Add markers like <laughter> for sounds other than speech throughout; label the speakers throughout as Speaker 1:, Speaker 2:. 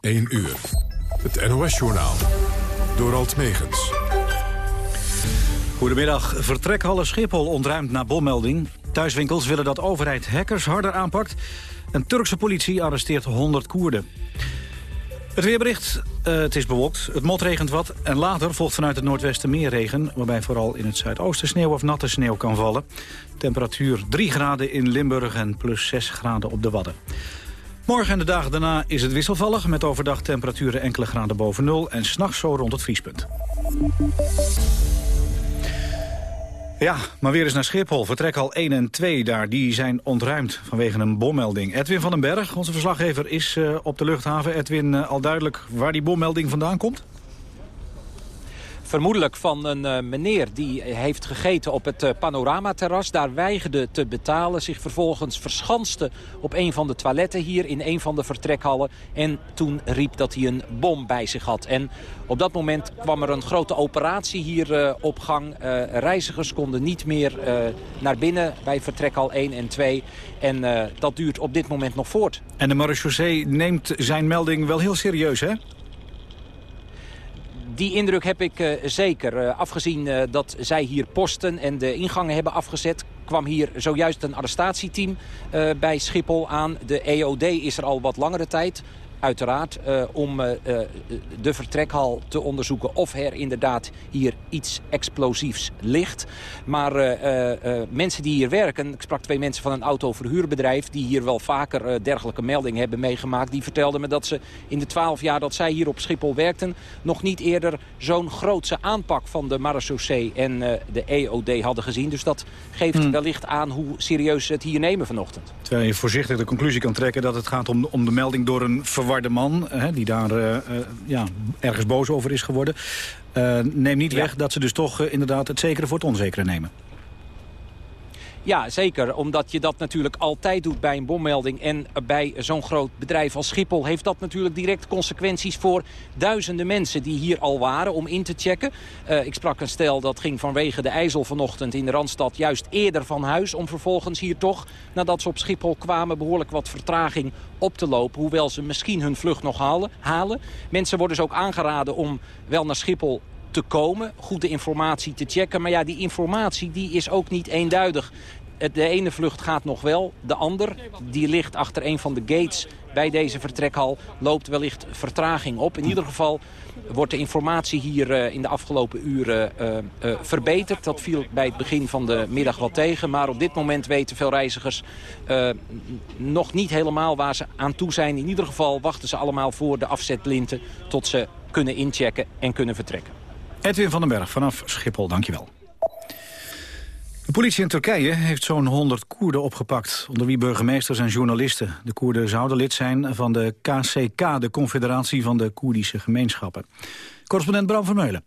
Speaker 1: 1 uur. Het NOS-journaal. Door Alt Megens.
Speaker 2: Goedemiddag. Vertrekhalle Schiphol ontruimd na bommelding. Thuiswinkels willen dat overheid hackers harder aanpakt. Een Turkse politie arresteert 100 Koerden. Het weerbericht, uh, het is bewolkt, het motregent wat... en later volgt vanuit het noordwesten meer regen... waarbij vooral in het zuidoosten sneeuw of natte sneeuw kan vallen. Temperatuur 3 graden in Limburg en plus 6 graden op de Wadden. Morgen en de dagen daarna is het wisselvallig... met overdag temperaturen enkele graden boven nul... en s'nachts zo rond het vriespunt. Ja, maar weer eens naar Schiphol. Vertrek al 1 en 2 daar, die zijn ontruimd vanwege een bommelding. Edwin van den Berg, onze verslaggever, is uh, op de luchthaven. Edwin, uh, al duidelijk waar die bommelding vandaan komt?
Speaker 3: Vermoedelijk van een uh, meneer die heeft gegeten op het uh, panoramaterras. Daar weigerde te betalen. Zich vervolgens verschanste op een van de toiletten hier in een van de vertrekhallen. En toen riep dat hij een bom bij zich had. En op dat moment kwam er een grote operatie hier uh, op gang. reizigers konden niet meer naar binnen bij vertrekhal 1 en 2. En dat duurt op dit moment nog voort.
Speaker 2: En de marechaussee neemt zijn melding wel heel serieus, hè?
Speaker 3: Die indruk heb ik uh, zeker. Uh, afgezien uh, dat zij hier posten en de ingangen hebben afgezet... kwam hier zojuist een arrestatieteam bij Schiphol aan. De EOD is er al wat langere tijd uiteraard uh, om uh, de vertrekhal te onderzoeken of er inderdaad hier iets explosiefs ligt. Maar uh, mensen die hier werken, ik sprak twee mensen van een autoverhuurbedrijf die hier wel vaker dergelijke meldingen hebben meegemaakt, die vertelden me dat ze in de twaalf jaar dat zij hier op Schiphol werkten nog niet eerder zo'n grootse aanpak van de marechaussee en de EOD hadden gezien. Dus dat geeft hmm. wellicht aan hoe serieus ze het hier nemen vanochtend.
Speaker 2: Terwijl je voorzichtig de conclusie kan trekken dat het gaat om, om de melding door een verwarde man... Hè, die daar uh, ja, ergens boos over is geworden. Uh, neem niet weg dat ze dus toch inderdaad het zekere voor het onzekere nemen.
Speaker 3: Ja, zeker. Omdat je dat natuurlijk altijd doet bij een bommelding. En bij zo'n groot bedrijf als Schiphol heeft dat natuurlijk direct consequenties voor duizenden mensen die hier al waren om in te checken. Uh, ik sprak een stel dat ging vanwege de IJssel vanochtend in de Randstad juist eerder van huis. Om vervolgens hier toch, nadat ze op Schiphol kwamen, behoorlijk wat vertraging op te lopen. Hoewel ze misschien hun vlucht nog halen. halen. Mensen worden dus ook aangeraden om wel naar Schiphol te komen, goede informatie te checken. Maar ja, die informatie die is ook niet eenduidig. De ene vlucht gaat nog wel, de ander die ligt achter een van de gates bij deze vertrekhal loopt wellicht vertraging op. In ieder geval wordt de informatie hier uh, in de afgelopen uren uh, uh, verbeterd. Dat viel bij het begin van de middag wel tegen. Maar op dit moment weten veel reizigers nog niet helemaal waar ze aan toe zijn. In ieder geval wachten ze allemaal voor de afzetlinten tot ze kunnen inchecken en kunnen vertrekken.
Speaker 2: Edwin van den Berg vanaf Schiphol, dankjewel. De politie in Turkije heeft zo'n 100 Koerden opgepakt, onder wie burgemeesters en journalisten. De Koerden zouden lid zijn van de KCK, de Confederatie van de Koerdische Gemeenschappen. Correspondent Bram Vermeulen.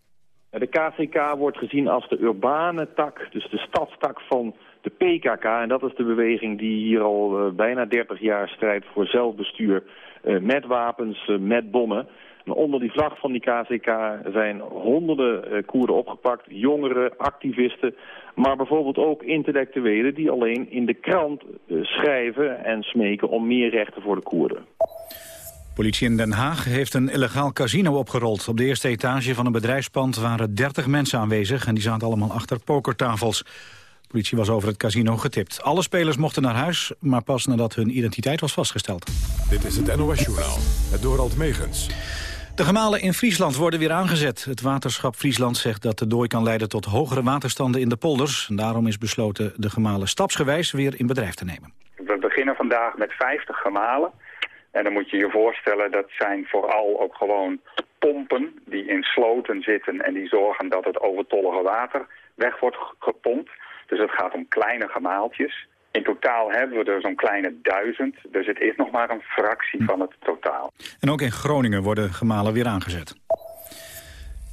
Speaker 4: De KCK wordt gezien als de urbane tak, dus de stadstak van de PKK. En dat is de beweging die hier al uh, bijna 30 jaar strijdt voor zelfbestuur uh, met wapens, uh, met bommen. En onder die vlag van die KCK zijn honderden Koerden opgepakt, jongeren, activisten maar bijvoorbeeld ook intellectuelen die alleen in de krant eh, schrijven en smeken om meer rechten voor de Koerden.
Speaker 2: Politie in Den Haag heeft een illegaal casino opgerold. Op de eerste etage van een bedrijfspand waren 30 mensen aanwezig... en die zaten allemaal achter pokertafels. De politie was over het casino getipt. Alle spelers mochten naar huis, maar pas nadat hun identiteit was vastgesteld.
Speaker 1: Dit is het NOS Journaal, het Dorald Megens.
Speaker 2: De gemalen in Friesland worden weer aangezet. Het waterschap Friesland zegt dat de dooi kan leiden tot hogere waterstanden in de polders. Daarom is besloten de gemalen stapsgewijs weer in bedrijf te nemen.
Speaker 5: We beginnen vandaag met 50 gemalen. En dan moet je je voorstellen, dat zijn vooral ook gewoon pompen die in sloten zitten... en die zorgen dat het overtollige water weg wordt gepompt. Dus het gaat om kleine gemaaltjes. In totaal hebben we er zo'n kleine duizend, dus het is nog maar een fractie hm. van het totaal.
Speaker 2: En ook in Groningen worden gemalen weer aangezet.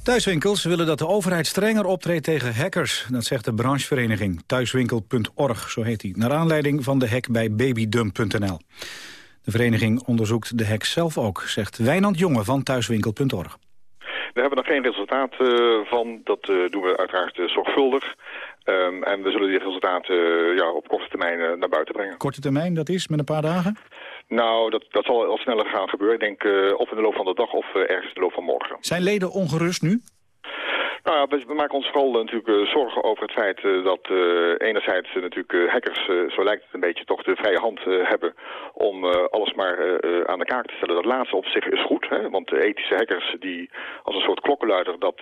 Speaker 2: Thuiswinkels willen dat de overheid strenger optreedt tegen hackers. Dat zegt de branchevereniging thuiswinkel.org, zo heet die. Naar aanleiding van de hack bij babydump.nl. De vereniging onderzoekt de hack zelf ook, zegt Wijnand Jonge van thuiswinkel.org.
Speaker 6: We hebben nog geen resultaat uh, van. Dat uh, doen we uiteraard uh, zorgvuldig. Um, en we zullen die resultaten ja, op korte termijn naar buiten brengen.
Speaker 2: Korte termijn, dat is met een paar dagen?
Speaker 6: Nou, dat, dat zal al sneller gaan gebeuren. Ik denk uh, of in de loop van de dag of ergens in de loop van morgen.
Speaker 2: Zijn leden ongerust nu?
Speaker 6: Nou ja, we, maken ons vooral uh, natuurlijk uh, zorgen over het feit uh, dat enerzijds natuurlijk hackers, zo lijkt het een beetje, toch de vrije hand hebben om alles maar aan de kaak te stellen. Dat laatste op zich is goed, hè, want de ethische hackers die als een soort klokkenluider dat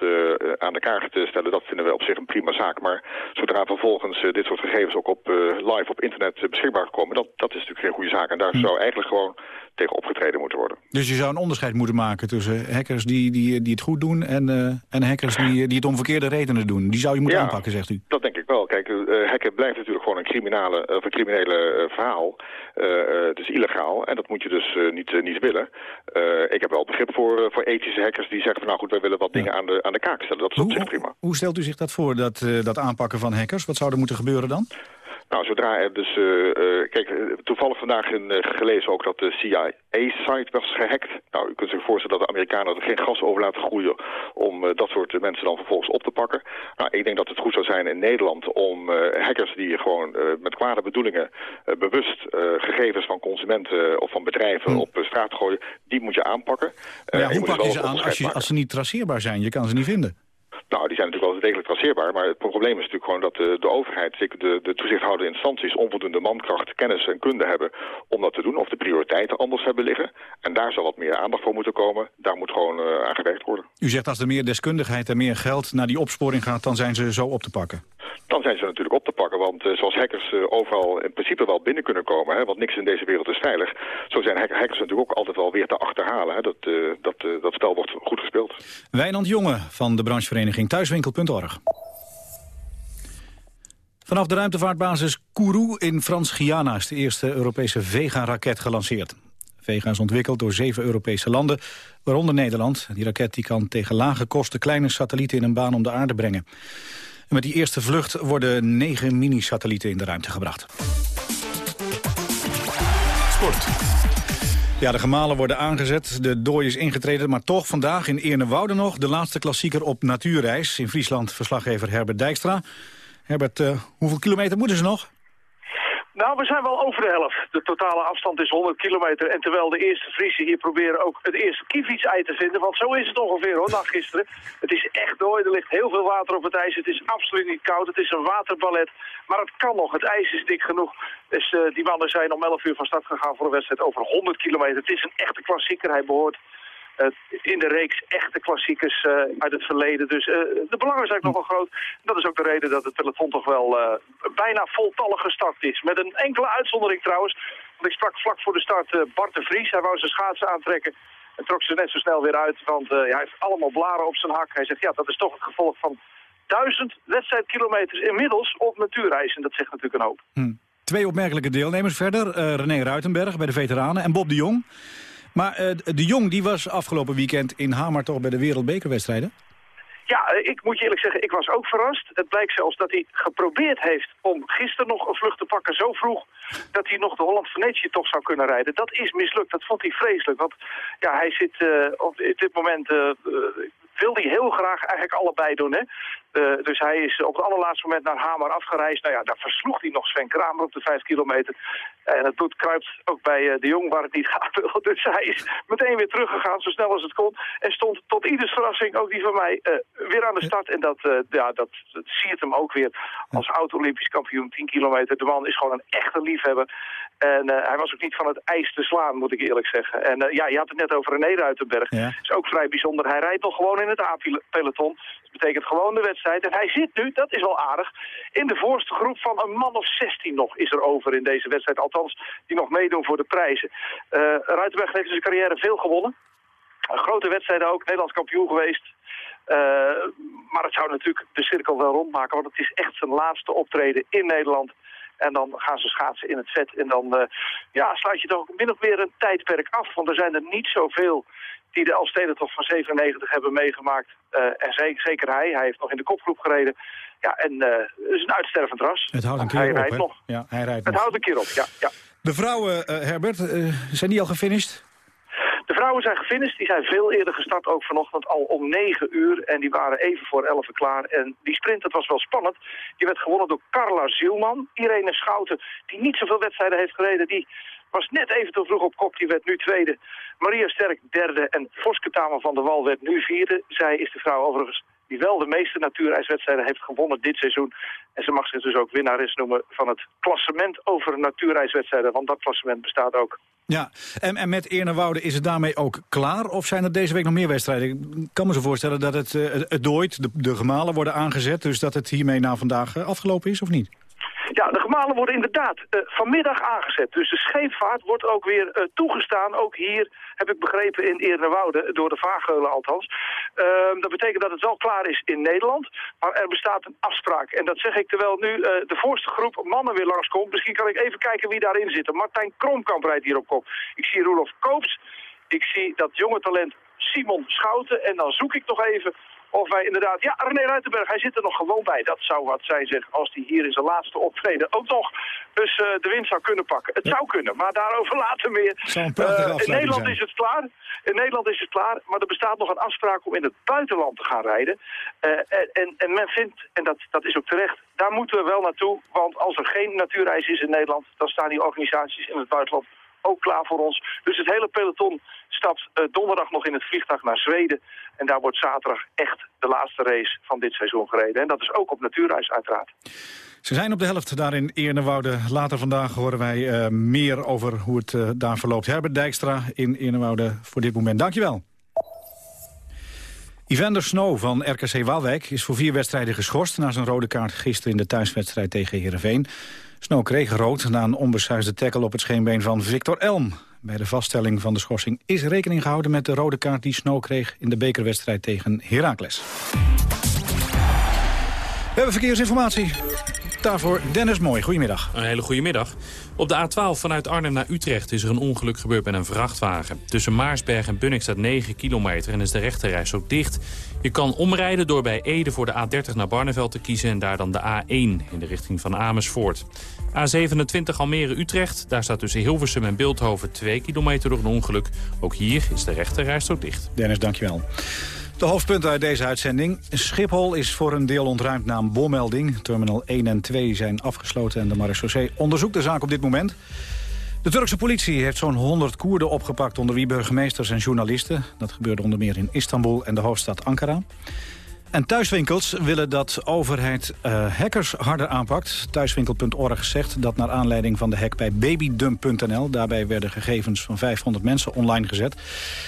Speaker 6: aan de kaak te stellen, dat vinden we op zich een prima zaak. Maar zodra vervolgens dit soort gegevens ook op live op internet beschikbaar komen, dat, dat is natuurlijk geen goede zaak. En daar hm. zou eigenlijk gewoon tegen opgetreden moeten worden.
Speaker 2: Dus je zou een onderscheid moeten maken tussen hackers die, die, die het goed doen en, en hackers die, die het om verkeerde redenen doen. Die zou je moeten aanpakken, zegt u.
Speaker 6: dat denk ik wel. Kijk, uh, hacken blijft natuurlijk gewoon een, criminele, of een criminele verhaal. Het is illegaal en dat moet je dus niet, niet willen. ik heb wel begrip voor, voor ethische hackers die zeggen van nou goed, wij willen wat dingen aan, de, aan de kaak stellen. Dat is hoe, op zich prima.
Speaker 2: Hoe stelt u zich dat voor, dat, dat aanpakken van hackers? Wat zou er moeten gebeuren dan?
Speaker 6: Nou, zodra er dus... Uh, uh, kijk, toevallig vandaag in, uh, gelezen ook dat de CIA-site was gehackt. Nou, u kunt zich voorstellen dat de Amerikanen er geen gas over laten groeien... om dat soort mensen dan vervolgens op te pakken. Nou, ik denk dat het goed zou zijn in Nederland om hackers die gewoon met kwade bedoelingen... bewust gegevens van consumenten of van bedrijven hm. op straat gooien... die moet je aanpakken.
Speaker 2: ja, hoe pak je ze aan als, je, als ze niet traceerbaar zijn? Je kan ze niet vinden.
Speaker 6: Nou, die zijn natuurlijk wel degelijk traceerbaar. Maar het probleem is natuurlijk gewoon dat de, de overheid, zeker de, de toezichthoudende instanties, onvoldoende mankracht, kennis en kunde hebben om dat te doen. Of de prioriteiten anders hebben liggen. En daar zal wat meer aandacht voor moeten komen. Daar moet gewoon uh, aan gewerkt worden.
Speaker 2: U zegt als er meer deskundigheid en meer geld naar die opsporing gaat, dan zijn ze zo op te pakken.
Speaker 6: Dan zijn ze natuurlijk op te pakken, want uh, zoals hackers uh, overal in principe wel binnen kunnen komen, hè, want niks in deze wereld is veilig, zo zijn hackers natuurlijk ook altijd wel weer te achterhalen. Hè. Dat, uh, dat, dat spel wordt goed gespeeld.
Speaker 2: Wijnand Jonge van de branchevereniging Thuiswinkel.org. Vanaf de ruimtevaartbasis Kourou in Frans-Guyana is de eerste Europese Vega-raket gelanceerd. Vega is ontwikkeld door zeven Europese landen, waaronder Nederland. Die raket die kan tegen lage kosten kleine satellieten in een baan om de aarde brengen met die eerste vlucht worden negen mini-satellieten in de ruimte gebracht. Sport. Ja, de gemalen worden aangezet, de dooi is ingetreden... maar toch vandaag in Eernewoude nog de laatste klassieker op natuurreis. In Friesland verslaggever Herbert Dijkstra. Herbert, uh, hoeveel kilometer moeten ze nog?
Speaker 7: Nou, we zijn wel over de helft. De totale afstand is 100 kilometer. En terwijl de eerste Friese hier proberen ook het eerste kiefietsei te vinden. Want zo is het ongeveer hoor, na gisteren. Het is echt dooi, er ligt heel veel water op het ijs. Het is absoluut niet koud, het is een waterballet. Maar het kan nog, het ijs is dik genoeg. Dus uh, die mannen zijn om 11 uur van start gegaan voor een wedstrijd over 100 kilometer. Het is een echte klassieker, hij behoort in de reeks echte klassiekers uh, uit het verleden. Dus uh, de belang is eigenlijk nogal groot. Dat is ook de reden dat het peloton toch wel bijna voltallig gestart is. Met een enkele uitzondering trouwens. Want ik sprak vlak voor de start Bart de Vries. Hij wou zijn schaatsen aantrekken. En trok ze net zo snel weer uit, want hij heeft allemaal blaren op zijn hak. Hij zegt, ja, dat is toch het gevolg van duizend wedstrijdkilometers inmiddels op natuurreis. En dat zegt natuurlijk een hoop.
Speaker 2: Hm. Twee opmerkelijke deelnemers verder. René Ruitenberg bij de veteranen en Bob de Jong. Maar uh, de Jong die was afgelopen weekend in Hamar toch bij de wereldbekerwedstrijden?
Speaker 7: Ja, eh, ik moet je eerlijk zeggen, ik was ook verrast. Het blijkt zelfs dat hij geprobeerd heeft om gisteren nog een vlucht te pakken zo vroeg... dat hij nog de Holland-Venetië toch zou kunnen rijden. Dat is mislukt, dat vond hij vreselijk. Want ja, hij zit uh, op dit moment... Wil hij heel graag eigenlijk allebei doen. Hè? Uh, dus hij is op het allerlaatste moment naar Hamer afgereisd. Nou ja, daar versloeg hij nog Sven Kramer op de vijf kilometer. En het bloed kruipt ook bij uh, de Jong waar het niet <laughs> gaat. Dus hij is meteen weer teruggegaan, zo snel als het kon. En stond tot ieders verrassing, ook die van mij, uh, weer aan de start. En dat, ja, dat, dat siert hem ook weer als oud-Olympisch kampioen 10 kilometer. De man is gewoon een echte liefhebber. En hij was ook niet van het ijs te slaan, moet ik eerlijk zeggen. En ja, je had het net over René Ruitenberg. Ja. is ook vrij bijzonder. Hij rijdt nog gewoon in het A-peloton. Dat betekent gewoon de wedstrijd. En hij zit nu, dat is wel aardig, in de voorste groep van een man of 16 nog is er over in deze wedstrijd. Althans, die nog meedoen voor de prijzen. Uh, Ruitenberg heeft in zijn carrière veel gewonnen. Een grote wedstrijden ook, Nederlands kampioen geweest. Uh, maar het zou natuurlijk de cirkel wel rondmaken, want het is echt zijn laatste optreden in Nederland. En dan gaan ze schaatsen in het vet. En dan uh, ja, sluit je toch min of meer een tijdperk af. Want er zijn er niet zoveel die de Elfstedentocht van 97 hebben meegemaakt. Uh, en zeker, zeker hij. Hij heeft nog in de kopgroep gereden. Ja, en uh, het is een uitstervend ras.
Speaker 2: Het houdt een keer
Speaker 7: hij
Speaker 2: op,
Speaker 7: rijdt nog.
Speaker 2: Ja, hij rijdt
Speaker 7: het
Speaker 2: nog.
Speaker 7: houdt een keer op, ja. ja.
Speaker 2: De vrouwen, Herbert, zijn die al gefinished?
Speaker 7: De vrouwen zijn gefinished. Die zijn veel eerder gestart, ook vanochtend al om 9 uur. En die waren even voor 11 klaar. En die sprint, dat was wel spannend. Die werd gewonnen door Carla Zielman. Irene Schouten, die niet zoveel wedstrijden heeft gereden, die was net even te vroeg op kop, die werd nu tweede. Maria Sterk derde en Voske Tamer van der Wal werd nu vierde. Zij is de vrouw overigens die wel de meeste natuurreiswedstrijden heeft gewonnen dit seizoen. En ze mag zich dus ook winnares noemen van het klassement over natuurreiswedstrijden. Want dat klassement bestaat ook.
Speaker 2: Ja, en, en met Eernewoude is het daarmee ook klaar? Of zijn er deze week nog meer wedstrijden? Ik kan me zo voorstellen dat het, uh, het dooit, de, de gemalen worden aangezet... dus dat het hiermee na vandaag eh, afgelopen is, of niet?
Speaker 7: Ja, de gemalen worden inderdaad uh, vanmiddag aangezet. Dus de scheepvaart wordt ook weer uh, toegestaan. Ook hier heb ik begrepen in Eernewoude, door de vaargeulen althans. Uh, dat betekent dat het wel klaar is in Nederland. Maar er bestaat een afspraak. En dat zeg ik terwijl nu eh, de voorste groep mannen weer langskomt. Misschien kan ik even kijken wie daarin zit. Martijn Kromkamp rijdt hier op kop. Ik zie Roelof Koops. Ik zie dat jonge talent Simon Schouten. En dan zoek ik nog even of wij inderdaad... Ja, René Ruitenberg, hij zit er nog gewoon bij. Dat zou wat zijn, zeg, als hij hier in zijn laatste optreden ook nog dus uh, de winst zou kunnen pakken. Het zou kunnen, maar daarover later meer.
Speaker 2: Uh,
Speaker 7: in Nederland
Speaker 2: zijn.
Speaker 7: is het klaar. In Nederland is het klaar, maar er bestaat nog een afspraak om in het buitenland te gaan rijden. Uh, en, en men vindt, en dat, dat is ook terecht, daar moeten we wel naartoe. Want als er geen natuurreis is in Nederland, dan staan die organisaties in het buitenland ook klaar voor ons. Dus het hele peloton stapt uh, donderdag nog in het vliegtuig naar Zweden. En daar wordt zaterdag echt de laatste race van dit seizoen gereden. En dat is ook op natuurreis uiteraard.
Speaker 2: Ze zijn op de helft daar in Eernewoude. Later vandaag horen wij uh, meer over hoe het uh, daar verloopt. Herbert Dijkstra in Eernewoude voor dit moment. Dankjewel. Evander Snow van RKC Waalwijk is voor vier wedstrijden geschorst... na zijn rode kaart gisteren in de thuiswedstrijd tegen Heerenveen. Snow kreeg rood na een onbesuisde tackle op het scheenbeen van Victor Elm. Bij de vaststelling van de schorsing is rekening gehouden met de rode kaart die Snow kreeg in de bekerwedstrijd tegen Heracles. We hebben verkeersinformatie. Daarvoor Dennis Mooi. Goedemiddag.
Speaker 8: Een hele goede middag. Op de A12 vanuit Arnhem naar Utrecht is er een ongeluk gebeurd met een vrachtwagen. Tussen Maarsberg en Bunnik staat 9 kilometer en is de rechterreis ook dicht. Je kan omrijden door bij Ede voor de A30 naar Barneveld te kiezen... en daar dan de A1 in de richting van Amersfoort. A27 Almere-Utrecht, daar staat tussen Hilversum en Beeldhoven 2 kilometer door een ongeluk. Ook hier is de rechterreis ook dicht.
Speaker 2: Dennis, dankjewel. De hoofdpunten uit deze uitzending. Schiphol is voor een deel ontruimd na een bommelding. Terminal 1 en 2 zijn afgesloten en de marechaussee onderzoekt de zaak op dit moment. De Turkse politie heeft zo'n 100 Koerden opgepakt... onder wie burgemeesters en journalisten. Dat gebeurde onder meer in Istanbul en de hoofdstad Ankara. En thuiswinkels willen dat overheid uh, hackers harder aanpakt. Thuiswinkel.org zegt dat naar aanleiding van de hack bij babydump.nl... daarbij werden gegevens van 500 mensen online gezet.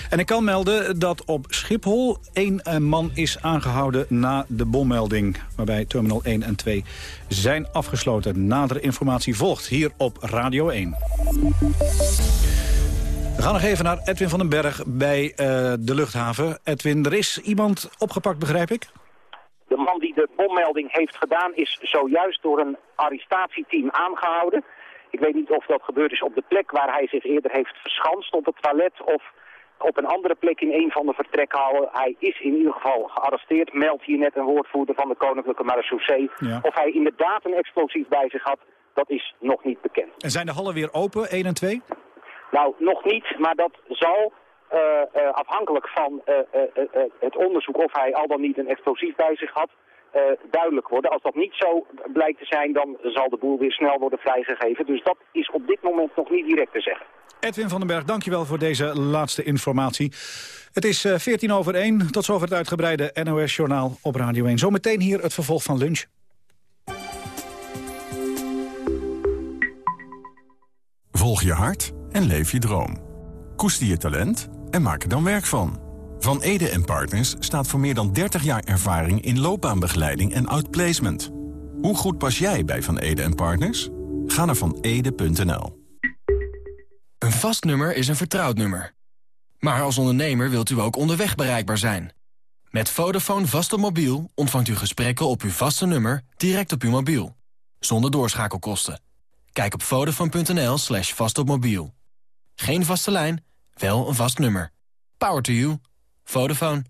Speaker 2: En ik kan melden dat op Schiphol één uh, man is aangehouden na de bommelding... waarbij Terminal 1 en 2 zijn afgesloten. Nadere informatie volgt hier op Radio 1. We gaan nog even naar Edwin van den Berg bij uh, de luchthaven. Edwin, er is iemand opgepakt, begrijp ik?
Speaker 9: De man die de bommelding heeft gedaan is zojuist door een arrestatieteam aangehouden. Ik weet niet of dat gebeurd is op de plek waar hij zich eerder heeft verschanst op het toilet... of op een andere plek in een van de vertrekhallen. Hij is in ieder geval gearresteerd, meldt hier net een woordvoerder van de Koninklijke Marechaussee. Ja. Of hij inderdaad een explosief bij zich had, dat is nog niet bekend.
Speaker 2: En zijn de hallen weer open, 1 en 2?
Speaker 9: Nou, nog niet, maar dat zal uh, uh, afhankelijk van uh, het onderzoek of hij al dan niet een explosief bij zich had, duidelijk worden. Als dat niet zo blijkt te zijn, dan zal de boel weer snel worden vrijgegeven. Dus dat is op dit moment nog niet direct te zeggen.
Speaker 2: Edwin van den Berg, dankjewel voor deze laatste informatie. Het is 14 over 1, tot zover het uitgebreide NOS-journaal op Radio 1. Zometeen hier het vervolg van lunch.
Speaker 10: Volg je hart en leef je droom. Koester je talent en maak er dan werk van. Van Ede en Partners staat voor meer dan 30 jaar ervaring in loopbaanbegeleiding en outplacement. Hoe goed pas jij bij Van Ede en Partners? Ga naar vanede.nl.
Speaker 11: Een vast nummer is een vertrouwd nummer. Maar als ondernemer wilt u ook onderweg bereikbaar zijn. Met Vodafone vast op mobiel ontvangt u gesprekken op uw vaste nummer direct op uw mobiel. Zonder doorschakelkosten. Kijk op vodafone.nl slash vastopmobiel. Geen vaste lijn, wel een vast nummer. Power to you. Vodafone.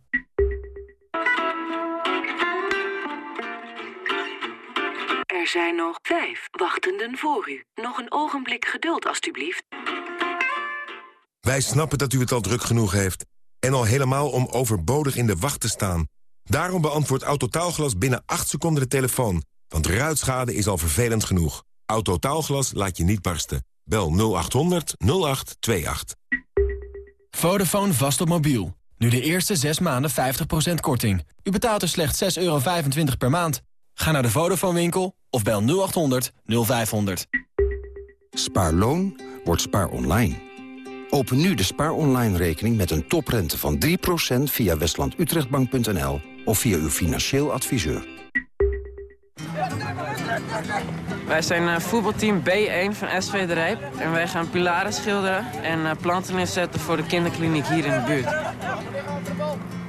Speaker 12: Er zijn nog vijf wachtenden voor u. Nog een ogenblik geduld, alstublieft.
Speaker 13: Wij snappen dat u het al druk genoeg heeft. En al helemaal om overbodig in de wacht te staan. Daarom beantwoordt Autotaalglas binnen 8 seconden de telefoon. Want ruitschade is al vervelend genoeg. Autotaalglas laat je niet barsten. Bel 0800 0828.
Speaker 11: Vodafone vast op mobiel. Nu de eerste 6 maanden 50% korting. U betaalt dus slechts 6,25 euro per maand. Ga naar de Vodafone winkel of bel 0800 0500.
Speaker 14: Spaarloon wordt spaar online. Open nu de spaar online rekening met een toprente van 3% via westlandutrechtbank.nl of via uw financieel adviseur.
Speaker 15: Wij zijn uh, voetbalteam B1 van SV De Rijp. En wij gaan pilaren schilderen en uh, planten inzetten voor de kinderkliniek hier in de buurt.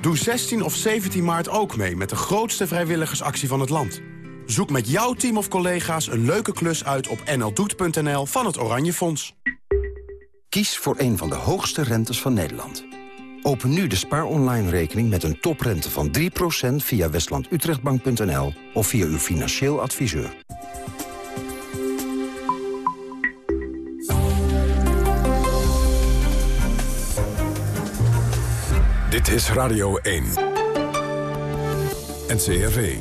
Speaker 16: Doe 16 of 17 maart ook mee met de grootste vrijwilligersactie van het land. Zoek met jouw team of collega's een leuke klus uit op nldoet.nl van het Oranje Fonds.
Speaker 14: Kies voor een van de hoogste rentes van Nederland. Open nu de spaar online rekening met een toprente van 3% via westlandutrechtbank.nl of via uw financieel adviseur.
Speaker 1: Dit is Radio 1. NCRV.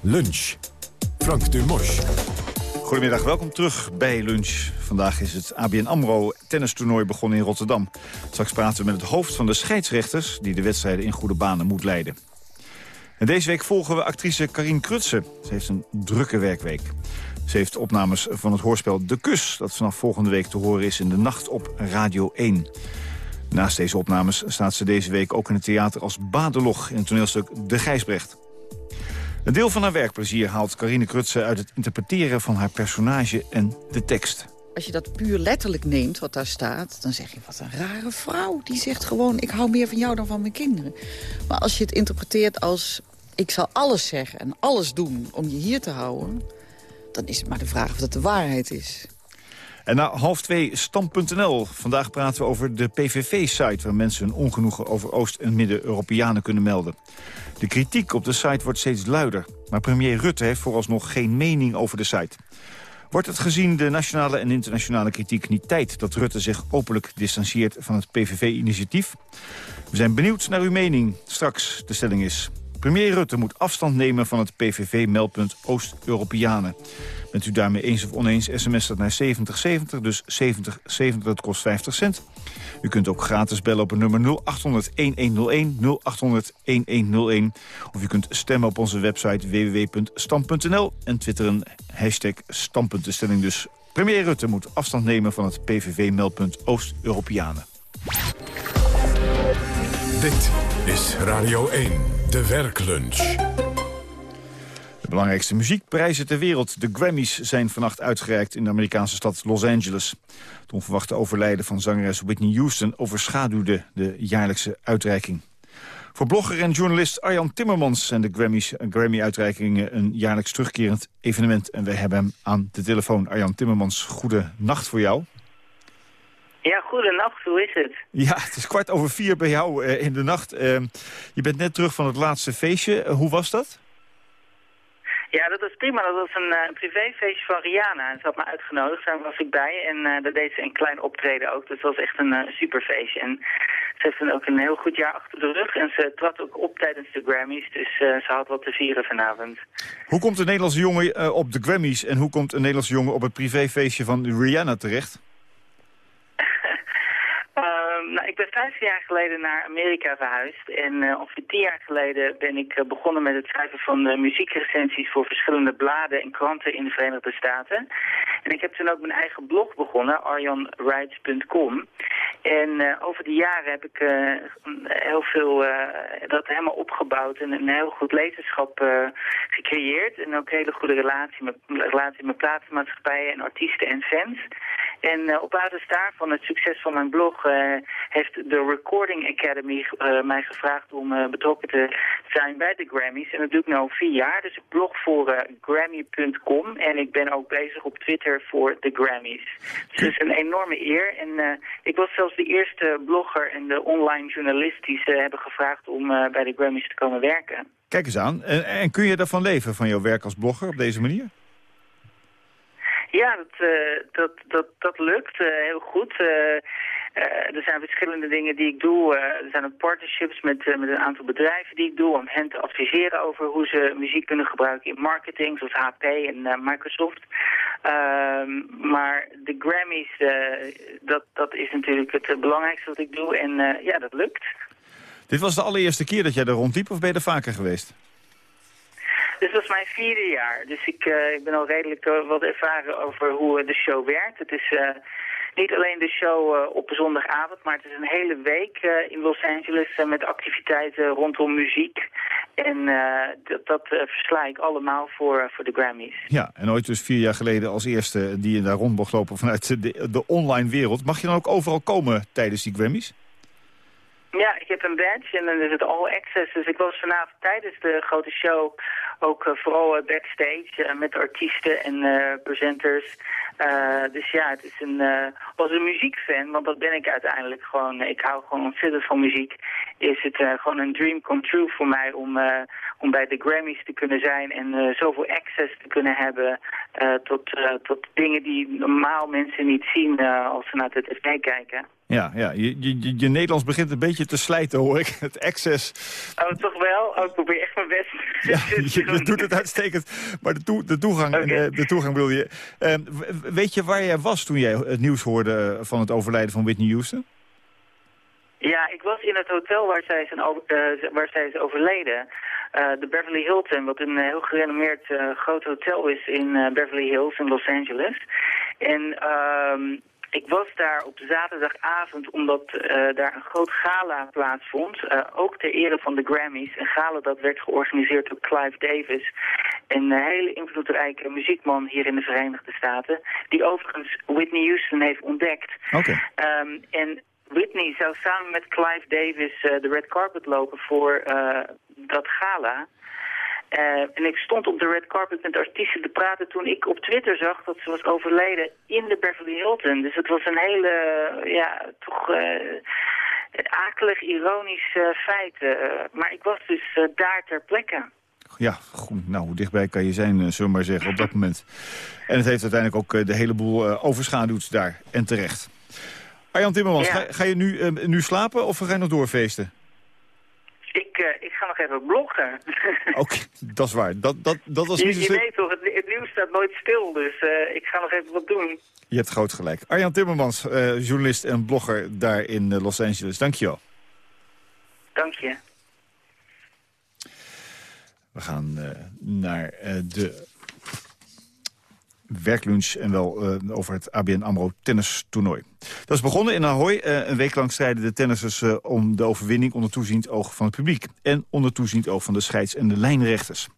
Speaker 1: Lunch. Frank Dumos.
Speaker 17: Goedemiddag, welkom terug bij Lunch. Vandaag is het ABN AMRO tennistoernooi begonnen in Rotterdam. Straks praten we met het hoofd van de scheidsrechters... die de wedstrijden in goede banen moet leiden. En deze week volgen we actrice Karin Krutse. Ze heeft een drukke werkweek. Ze heeft opnames van het hoorspel De Kus... dat vanaf volgende week te horen is in de nacht op Radio 1. Naast deze opnames staat ze deze week ook in het theater als Badelog... in het toneelstuk De Gijsbrecht. Een deel van haar werkplezier haalt Carine Krutse uit het interpreteren van haar personage en de tekst.
Speaker 18: Als je dat puur letterlijk neemt, wat daar staat... dan zeg je, wat een rare vrouw. Die zegt gewoon, ik hou meer van jou dan van mijn kinderen. Maar als je het interpreteert als... ik zal alles zeggen en alles doen om je hier te houden... dan is het maar de vraag of dat de waarheid is.
Speaker 17: En na half twee stam.nl. Vandaag praten we over de PVV-site... waar mensen hun ongenoegen over Oost- en Midden-Europeanen kunnen melden. De kritiek op de site wordt steeds luider. Maar premier Rutte heeft vooralsnog geen mening over de site. Wordt het gezien de nationale en internationale kritiek niet tijd... dat Rutte zich openlijk distancieert van het PVV-initiatief? We zijn benieuwd naar uw mening. Straks de stelling is... Premier Rutte moet afstand nemen van het PVV-meldpunt Oost-Europeanen. Bent u daarmee eens of oneens, sms dat naar 7070, dus 7070, dat kost 50 cent. U kunt ook gratis bellen op een nummer 0800-1101, 0800-1101. Of u kunt stemmen op onze website www.stam.nl en twitteren hashtag stampuntenstelling dus. Premier Rutte moet afstand nemen van het PVV-meldpunt Oost-Europeanen.
Speaker 1: Dit is Radio 1, de werklunch.
Speaker 17: De belangrijkste muziekprijzen ter wereld, de Grammys, zijn vannacht uitgereikt in de Amerikaanse stad Los Angeles. Het onverwachte overlijden van zangeres Whitney Houston overschaduwde de jaarlijkse uitreiking. Voor blogger en journalist Arjan Timmermans zijn de Grammys, Grammy-uitreikingen een jaarlijks terugkerend evenement. En wij hebben hem aan de telefoon. Arjan Timmermans, goede nacht voor jou.
Speaker 19: Ja, goedenacht, hoe is het?
Speaker 17: Ja, het is kwart over vier bij jou uh, in de nacht. Uh, je bent net terug van het laatste feestje. Uh, hoe was dat?
Speaker 19: Ja, dat was prima. Dat was een, uh, privéfeestje van Rihanna. Ze had me uitgenodigd, daar was ik bij. En daar deed ze een klein optreden ook. Dus dat was echt een superfeestje. En ze heeft dan ook een heel goed jaar achter de rug. En ze trad ook op tijdens de Grammys. Dus ze had wat te vieren vanavond.
Speaker 17: Hoe komt een Nederlandse jongen op de Grammys... en hoe komt een Nederlandse jongen op het privéfeestje van Rihanna terecht?
Speaker 19: Um, nou, ik ben 15 jaar geleden naar Amerika verhuisd. En uh, ongeveer 10 jaar geleden ben ik uh, begonnen met het schrijven van uh, muziekrecensies voor verschillende bladen en kranten in de Verenigde Staten. En ik heb toen ook mijn eigen blog begonnen, arjanrights.com. En over de jaren heb ik heel veel dat helemaal opgebouwd en een heel goed lezenschap gecreëerd. En ook een hele goede relatie met, relatie met plaatsmaatschappijen en artiesten en fans. En op basis daarvan, het succes van mijn blog, heeft de Recording Academy uh, mij gevraagd om uh, betrokken te zijn bij de Grammys. En dat doe ik nu al vier jaar. Dus ik blog voor Grammy.com en ik ben ook bezig op Twitter voor de Grammys. Dus het is een enorme eer. En ik was zelfs de eerste blogger en de online journalist die ze hebben gevraagd om bij de Grammys te komen werken.
Speaker 17: Kijk eens aan. En, en kun je daarvan leven, van jouw werk als blogger op deze manier?
Speaker 19: Ja, dat, uh, dat, dat, dat lukt uh, heel goed. Uh, er zijn verschillende dingen die ik doe. er zijn ook partnerships met, met een aantal bedrijven die ik doe... om hen te adviseren over hoe ze muziek kunnen gebruiken in marketing... zoals HP en Microsoft. Ehm, maar de Grammys, dat, dat is natuurlijk het belangrijkste wat ik doe. En ja, dat lukt.
Speaker 17: Dit was de allereerste keer dat jij er rondliep of ben je er vaker geweest?
Speaker 19: Dit was mijn vierde jaar, dus ik, uh, ik ben al redelijk uh, wat ervaren over hoe uh, de show werkt. Het is niet alleen de show op zondagavond, maar het is een hele week in Los Angeles met activiteiten rondom muziek. En dat, dat versla ik allemaal voor, voor de Grammys.
Speaker 17: Ja, en ooit dus vier jaar geleden als eerste die je daar rond mocht lopen vanuit de, de online wereld. Mag je dan ook overal komen tijdens die Grammys?
Speaker 19: Ja, ik heb een badge en dan is het all access. Dus ik was vanavond tijdens de grote show ook uh, vooral uh, backstage uh, met artiesten en presenters. Dus ja, het is een, als een muziekfan, want dat ben ik uiteindelijk gewoon. Ik hou gewoon ontzettend van muziek. Is het gewoon een dream come true voor mij om, om bij de Grammys te kunnen zijn en zoveel access te kunnen hebben tot, tot dingen die normaal mensen niet zien als ze naar de tv kijken.
Speaker 17: Ja, ja. Je, je, je Nederlands begint een beetje te slijten, hoor ik. Het access.
Speaker 19: Oh, toch wel? Oh, ik probeer echt mijn best. <laughs>
Speaker 17: Ja, je, doet het uitstekend. Maar de, de toegang, okay. de, toegang wil je... Uh, weet je waar jij was toen jij het nieuws hoorde van het overlijden van Whitney Houston?
Speaker 19: Ja, ik was in het hotel waar zij uh, waar zij is overleden. Uh, de Beverly Hilton, wat een heel gerenommeerd groot hotel is in Beverly Hills in Los Angeles. En... ehm ik was daar op zaterdagavond omdat uh, daar een groot gala plaatsvond. Uh, ook ter ere van de Grammys. Een gala dat werd georganiseerd door Clive Davis. Een uh, hele invloedrijke muziekman hier in de Verenigde Staten. Die overigens Whitney Houston heeft ontdekt.
Speaker 17: Oké.
Speaker 19: Okay. Um, en Whitney zou samen met Clive Davis de red carpet lopen voor dat gala. Uh, en ik stond op de red carpet met artiesten te praten toen ik op Twitter zag dat ze was overleden in de Beverly Hilton. Dus het was een hele, ja, toch uh, akelig, ironisch uh, feit. maar ik was dus daar ter plekke.
Speaker 17: Ja, goed. Nou, hoe dichtbij kan je zijn, zullen we maar zeggen, op dat moment. En het heeft uiteindelijk ook de hele boel overschaduwd daar. En terecht. Arjan Timmermans, ja. ga, ga, je nu, nu slapen of ga je nog doorfeesten?
Speaker 19: Ik, uh, ik ga nog even bloggen. <laughs>
Speaker 17: Oké, okay, dat is waar. Dat, dat, dat was
Speaker 19: je,
Speaker 17: niet
Speaker 19: je weet toch, het, het, nieuws staat nooit stil, dus uh, ik ga nog even wat doen.
Speaker 17: Je hebt groot gelijk. Arjan Timmermans, uh, journalist en blogger daar in Los Angeles. Dank je wel.
Speaker 19: Dank je.
Speaker 17: We gaan naar de werklunch en wel uh, over het ABN AMRO tennistoernooi. Dat is begonnen in Ahoy. Uh, een week lang strijden de tennissers uh, om de overwinning onder toeziend oog van het publiek. En onder toeziend oog van de scheids- en de lijnrechters.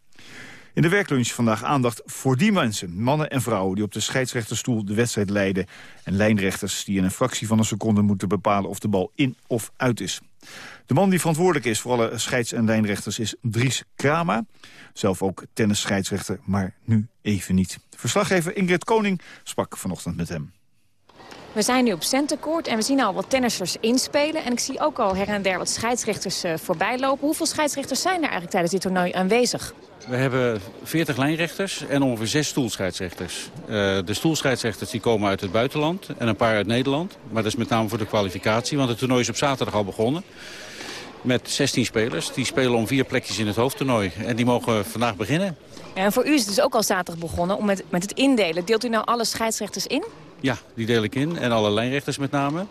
Speaker 17: In de werklunch vandaag aandacht voor die mensen, mannen en vrouwen... die op de scheidsrechterstoel de wedstrijd leiden... en lijnrechters die in een fractie van een seconde moeten bepalen... of de bal in of uit is. De man die verantwoordelijk is voor alle scheids- en lijnrechters is Dries Krama. Zelf ook tennisscheidsrechter, maar nu even niet. Verslaggever Ingrid Koning sprak vanochtend met hem.
Speaker 20: We zijn nu op Centercourt en we zien al wat tennissers inspelen. En ik zie ook al her en der wat scheidsrechters uh, voorbij lopen. Hoeveel scheidsrechters zijn er eigenlijk tijdens dit toernooi aanwezig?
Speaker 21: We hebben 40 lijnrechters en ongeveer 6 stoelscheidsrechters. Uh, de stoelscheidsrechters die komen uit het buitenland en een paar uit Nederland. Maar dat is met name voor de kwalificatie, want het toernooi is op zaterdag al begonnen. Met 16 spelers. Die spelen om vier plekjes in het hoofdtoernooi. En die mogen vandaag beginnen.
Speaker 20: Ja, en voor u is het dus ook al zaterdag begonnen om met, met het indelen. Deelt u nou alle scheidsrechters in?
Speaker 21: Ja, die deel ik in. En alle lijnrechters met name.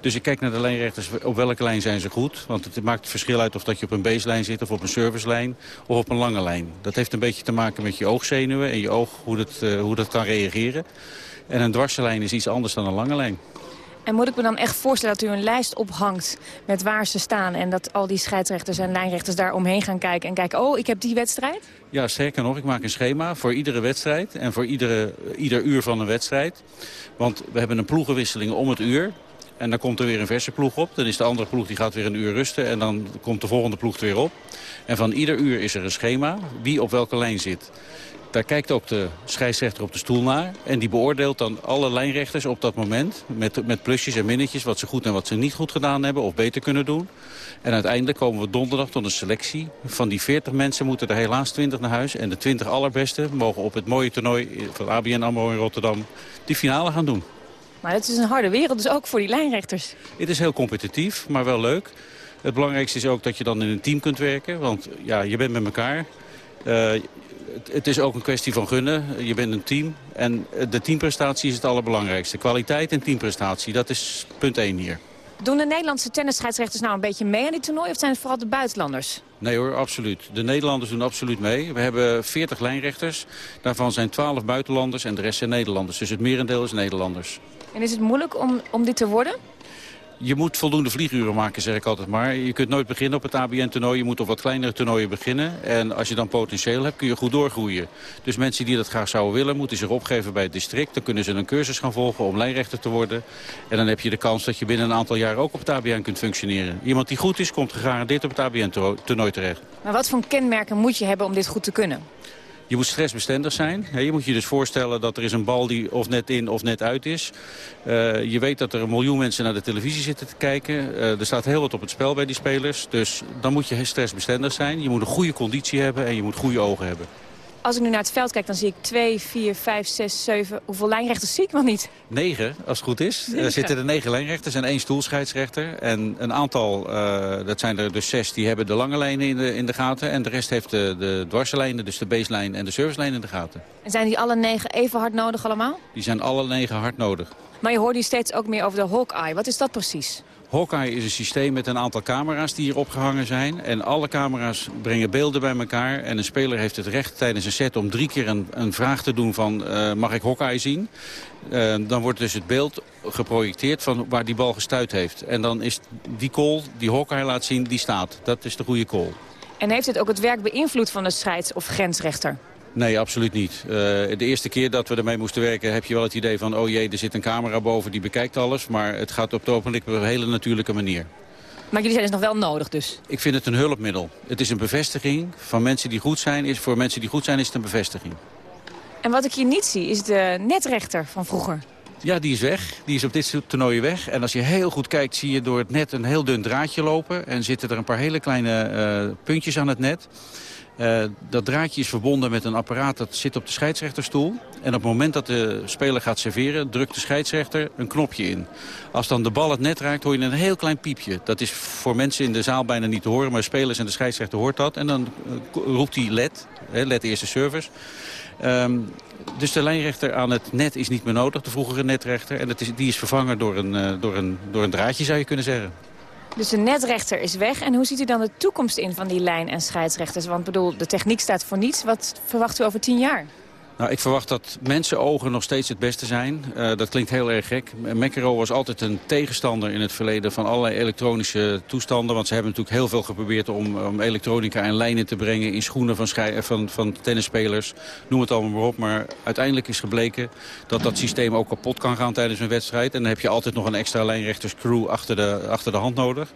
Speaker 21: Dus ik kijk naar de lijnrechters, op welke lijn zijn ze goed. Want het maakt het verschil uit of dat je op een baseline zit... of op een servicelijn of op een lange lijn. Dat heeft een beetje te maken met je oogzenuwen en je oog, hoe dat, uh, hoe dat kan reageren. En een dwarslijn is iets anders dan een lange lijn.
Speaker 20: En moet ik me dan echt voorstellen dat u een lijst ophangt met waar ze staan... en dat al die scheidsrechters en lijnrechters daar omheen gaan kijken... en kijken, oh, ik heb die wedstrijd?
Speaker 21: Ja, sterker nog, ik maak een schema voor iedere wedstrijd... en voor iedere, ieder uur van een wedstrijd. Want we hebben een ploegenwisseling om het uur. En dan komt er weer een verse ploeg op. Dan is de andere ploeg die gaat weer een uur rusten. En dan komt de volgende ploeg er weer op. En van ieder uur is er een schema wie op welke lijn zit. Daar kijkt ook de scheidsrechter op de stoel naar. En die beoordeelt dan alle lijnrechters op dat moment. Met, met plusjes en minnetjes wat ze goed en wat ze niet goed gedaan hebben. Of beter kunnen doen. En uiteindelijk komen we donderdag tot een selectie. Van die 40 mensen moeten er helaas 20 naar huis. En de 20 allerbeste mogen op het mooie toernooi van ABN AMRO in Rotterdam die finale gaan doen.
Speaker 20: Maar het is een harde wereld, dus ook voor die lijnrechters.
Speaker 21: Het is heel competitief, maar wel leuk. Het belangrijkste is ook dat je dan in een team kunt werken. Want ja, je bent met elkaar. Uh, het, het, is ook een kwestie van gunnen. Je bent een team. En de teamprestatie is het allerbelangrijkste. Kwaliteit en teamprestatie, dat is punt 1 hier.
Speaker 20: Doen de Nederlandse tennisscheidsrechters nou een beetje mee aan dit toernooi... of zijn het vooral de buitenlanders?
Speaker 21: Nee hoor, absoluut. De Nederlanders doen absoluut mee. We hebben 40 lijnrechters. Daarvan zijn 12 buitenlanders en de rest zijn Nederlanders. Dus het merendeel is Nederlanders.
Speaker 20: En is het moeilijk om, om dit te worden?
Speaker 21: Je moet voldoende vlieguren maken, zeg ik altijd maar. Je kunt nooit beginnen op het ABN-toernooi. Je moet op wat kleinere toernooien beginnen. En als je dan potentieel hebt, kun je goed doorgroeien. Dus mensen die dat graag zouden willen, moeten zich opgeven bij het district. Dan kunnen ze een cursus gaan volgen om lijnrechter te worden. En dan heb je de kans dat je binnen een aantal jaar ook op het ABN kunt functioneren. Iemand die goed is, komt gegarandeerd op het ABN-toernooi terecht.
Speaker 20: Maar wat voor kenmerken moet je hebben om dit goed te kunnen?
Speaker 21: Je moet stressbestendig zijn. Je moet je dus voorstellen dat er is een bal die of net in of net uit is. Uh, je weet dat er een miljoen mensen naar de televisie zitten te kijken. Uh, er staat heel wat op het spel bij die spelers. Dus dan moet je stressbestendig zijn. Je moet een goede conditie hebben en je moet goede ogen hebben.
Speaker 20: Als ik nu naar het veld kijk, dan zie ik 2, 4, 5, 6, 7... Hoeveel lijnrechters zie ik nog niet?
Speaker 21: Negen, als het goed is. <laughs> Er zitten er negen lijnrechters en één stoelscheidsrechter. En een aantal, uh, dat zijn er dus zes, die hebben de lange lijnen in de, in de gaten. En de rest heeft de, de dwarslijnen, dus de baseline en de servicelijn in de gaten.
Speaker 20: En zijn die alle negen even hard nodig allemaal?
Speaker 21: Die zijn alle negen hard nodig.
Speaker 20: Maar je hoort hier steeds ook meer over de Hawkeye. Wat is dat precies?
Speaker 21: Hawkeye is een systeem met een aantal camera's die hier opgehangen zijn. En alle camera's brengen beelden bij elkaar. En een speler heeft het recht tijdens een set om drie keer een, een vraag te doen van... Uh, mag ik Hawkeye zien? Uh, dan wordt dus het beeld geprojecteerd van waar die bal gestuit heeft. En dan is die call die Hawkeye laat zien, die staat. Dat is de goede call.
Speaker 20: En heeft het ook het werk beïnvloed van de scheids- of grensrechter?
Speaker 21: Nee, absoluut niet. Uh, de eerste keer dat we ermee moesten werken heb je wel het idee van... oh jee, er zit een camera boven, die bekijkt alles. Maar het gaat op het ogenblik op een hele natuurlijke manier.
Speaker 20: Maar jullie zijn dus nog wel nodig dus?
Speaker 21: Ik vind het een hulpmiddel. Het is een bevestiging van mensen die goed zijn. Is, voor mensen die goed zijn is het een bevestiging.
Speaker 20: En wat ik hier niet zie is de netrechter van vroeger.
Speaker 21: Ja, die is weg. Die is op dit toernooi weg. En als je heel goed kijkt zie je door het net een heel dun draadje lopen. En zitten er een paar hele kleine uh, puntjes aan het net. Uh, dat draadje is verbonden met een apparaat dat zit op de scheidsrechterstoel. En op het moment dat de speler gaat serveren, drukt de scheidsrechter een knopje in. Als dan de bal het net raakt, hoor je een heel klein piepje. Dat is voor mensen in de zaal bijna niet te horen, maar spelers en de scheidsrechter hoort dat. En dan uh, roept hij let, hè, let eerste service. Um, dus de lijnrechter aan het net is niet meer nodig, de vroegere netrechter. En is, die is vervangen door een, uh, door, een, door een draadje, zou je kunnen zeggen.
Speaker 20: Dus de netrechter is weg. En hoe ziet u dan de toekomst in van die lijn- en scheidsrechters? Want bedoel, de techniek staat voor niets. Wat verwacht u over tien jaar?
Speaker 21: Nou, ik verwacht dat mensenogen nog steeds het beste zijn. Uh, dat klinkt heel erg gek. McEnroe was altijd een tegenstander in het verleden van allerlei elektronische toestanden. Want ze hebben natuurlijk heel veel geprobeerd om, om elektronica en lijnen te brengen in schoenen van, van, van tennisspelers. Noem het allemaal maar op. Maar uiteindelijk is gebleken dat dat systeem ook kapot kan gaan tijdens een wedstrijd. En dan heb je altijd nog een extra lijnrechterscrew achter de, achter de hand nodig.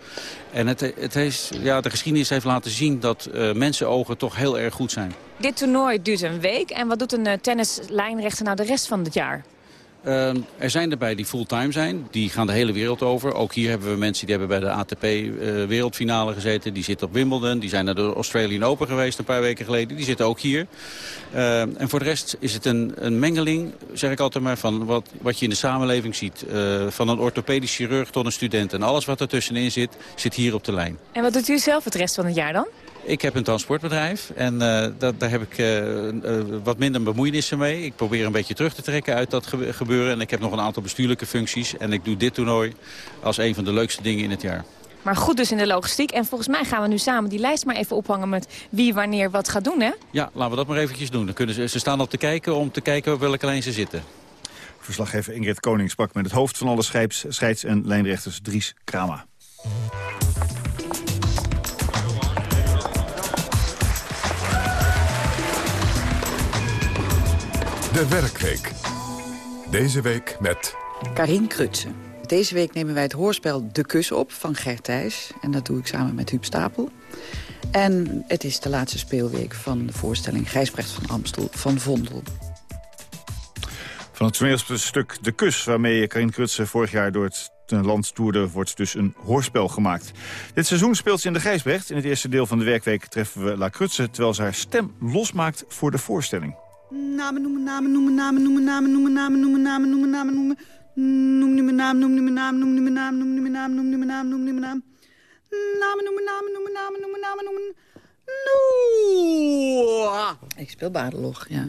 Speaker 21: En het, het heeft, ja, de geschiedenis heeft laten zien dat uh, mensenogen toch heel erg goed zijn.
Speaker 20: Dit toernooi duurt een week. En wat doet een uh, tennislijnrechter nou de rest van het jaar?
Speaker 21: Uh, er zijn erbij die fulltime zijn. Die gaan de hele wereld over. Ook hier hebben we mensen die hebben bij de ATP uh, wereldfinale gezeten. Die zitten op Wimbledon. Die zijn naar de Australian Open geweest een paar weken geleden. Die zitten ook hier. Uh, en voor de rest is het een, een, mengeling, zeg ik altijd maar, van wat, wat je in de samenleving ziet. van een orthopedisch chirurg tot een student. En alles wat ertussenin zit, zit hier op de lijn.
Speaker 20: En wat doet u zelf het rest van het jaar dan?
Speaker 21: Ik heb een transportbedrijf en uh, dat, daar heb ik uh, uh, wat minder bemoeienissen mee. Ik probeer een beetje terug te trekken uit dat gebeuren. En ik heb nog een aantal bestuurlijke functies. En ik doe dit toernooi als een van de leukste dingen in het jaar.
Speaker 20: Maar goed dus in de logistiek. En volgens mij gaan we nu samen die lijst maar even ophangen met wie wanneer wat gaat doen, hè?
Speaker 21: Ja, laten we dat maar eventjes doen. Dan kunnen ze, ze staan al te kijken om te kijken op welke lijn ze zitten.
Speaker 17: Verslaggever Ingrid Koning sprak met het hoofd van alle scheids, scheids- en lijnrechters Dries Krama.
Speaker 1: De Werkweek. Deze week met...
Speaker 18: Karin Krutsen. Deze week nemen wij het hoorspel De Kus op van Gert Thijs. En dat doe ik samen met Huub Stapel. En het is de laatste speelweek van de voorstelling Gijsbrecht van Amstel van Vondel.
Speaker 17: Van het toneelstuk De Kus, waarmee Karin Krutsen vorig jaar door het land toerde, wordt dus een hoorspel gemaakt. Dit seizoen speelt ze in de Gijsbrecht. In het eerste deel van de werkweek treffen we La Krutse... terwijl ze haar stem losmaakt voor de voorstelling.
Speaker 22: Namen noemen, namen noemen, namen noemen, namen noemen, namen noemen, namen noemen, namen noemen.
Speaker 18: Noem nu mijn naam, noem nu mijn naam, noem nu mijn naam, noem nu mijn naam, noem nu mijn naam, noem nu mijn naam. Namen, noem mijn namen, noem mijn namen, noem mijn namen, noem mijn... Noah. Ik speel badelog, ja.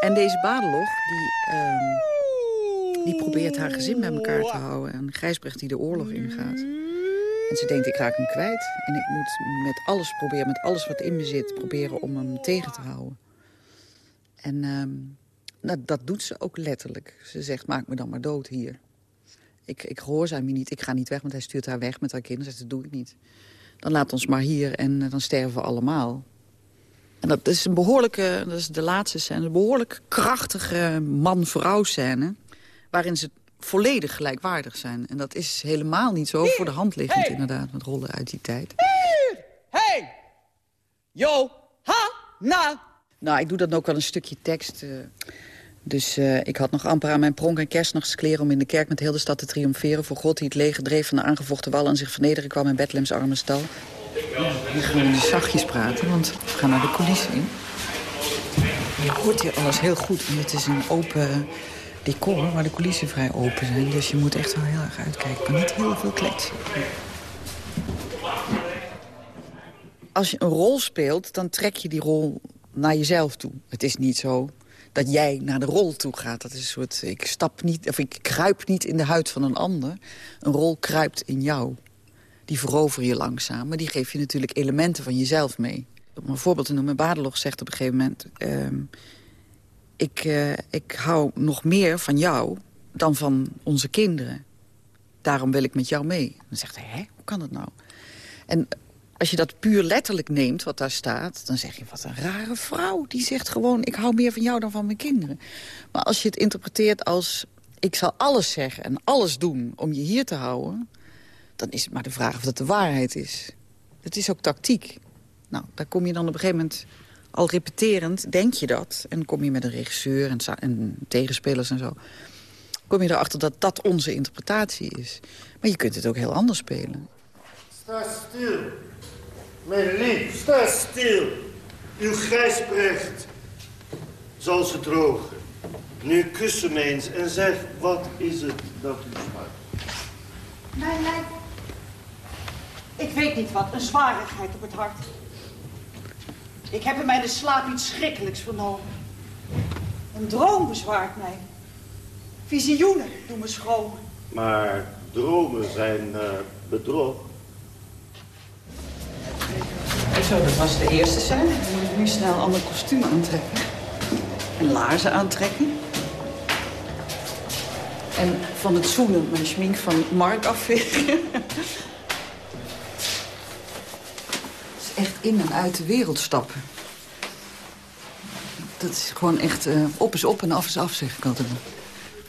Speaker 18: En deze badelog, die, ehm, die probeert haar gezin bij elkaar te houden. En Gijsbrecht die de oorlog ingaat. En ze denkt, ik raak hem kwijt. En ik moet met alles proberen, met alles wat in me zit... proberen om hem tegen te houden. En ehm, nou, dat doet ze ook letterlijk. Ze zegt, maak me dan maar dood hier. Ik, ik gehoorzaam je niet, ik ga niet weg, want hij stuurt haar weg met haar kinderen. Ze zegt, dat doe ik niet. Dan laat ons maar hier en eh, dan sterven we allemaal. En dat is een behoorlijke, dat is de laatste scène... een behoorlijk krachtige man-vrouw scène... waarin ze volledig gelijkwaardig zijn. En dat is helemaal niet zo voor de hand liggend, inderdaad... met rollen uit die tijd.
Speaker 22: Hey! Yo! Ha! Na!
Speaker 18: Nou, ik doe dan ook wel een stukje tekst... Uh, dus uh, ik had nog amper aan mijn pronk- en kerstnachtskleren... om in de kerk met heel de stad te triomferen voor God... die het leger dreef van de aangevochten wallen... en zich vernederen kwam in Bethlehems arme stal. Hier gaan we zachtjes praten, want we gaan naar de coulissen in. Je hoort hier alles heel goed. En het is een open decor waar de coulissen vrij open zijn. Dus je moet echt wel heel erg uitkijken. Maar niet heel veel kletsen. Als je een rol speelt, dan trek je die rol naar jezelf toe. Het is niet zo dat jij naar de rol toe gaat. Dat is een soort, ik stap niet, of ik kruip niet in de huid van een ander. Een rol kruipt in jou. Die verover je langzaam, maar die geef je natuurlijk elementen van jezelf mee. Om een voorbeeld te noemen, Badelog zegt op een gegeven moment... Uh, ik, uh, ik hou nog meer van jou dan van onze kinderen. Daarom wil ik met jou mee. Dan zegt hij, hè, hoe kan dat nou? En als je dat puur letterlijk neemt, wat daar staat... dan zeg je, wat een rare vrouw. Die zegt gewoon, ik hou meer van jou dan van mijn kinderen. Maar als je het interpreteert als... ik zal alles zeggen en alles doen om je hier te houden... dan is het maar de vraag of dat de waarheid is. Het is ook tactiek. Nou, daar kom je dan op een gegeven moment... al repeterend, denk je dat. En kom je met een regisseur en, en tegenspelers en zo... kom je erachter dat dat onze interpretatie is. Maar je kunt het ook heel anders spelen.
Speaker 23: Sta stil. Mijn lief, sta stil. Uw grijsbrecht zal ze drogen. Nu kus hem eens en zeg, wat is het dat u smart?
Speaker 22: Mijn lijf. Ik weet niet wat, een zwarigheid op het hart. Ik heb in mijn slaap iets schrikkelijks vernomen. Een droom bezwaart mij. Visioenen doen me schromen.
Speaker 23: Maar dromen zijn uh, bedrog.
Speaker 18: Zo, dat was de eerste scène. Dan moet ik nu snel een ander kostuum aantrekken. En laarzen aantrekken. En van het zoenen mijn schmink van Mark afvegen. is echt in en uit de wereld stappen. Dat is gewoon echt uh, op is op en af is af, zeg ik altijd. Het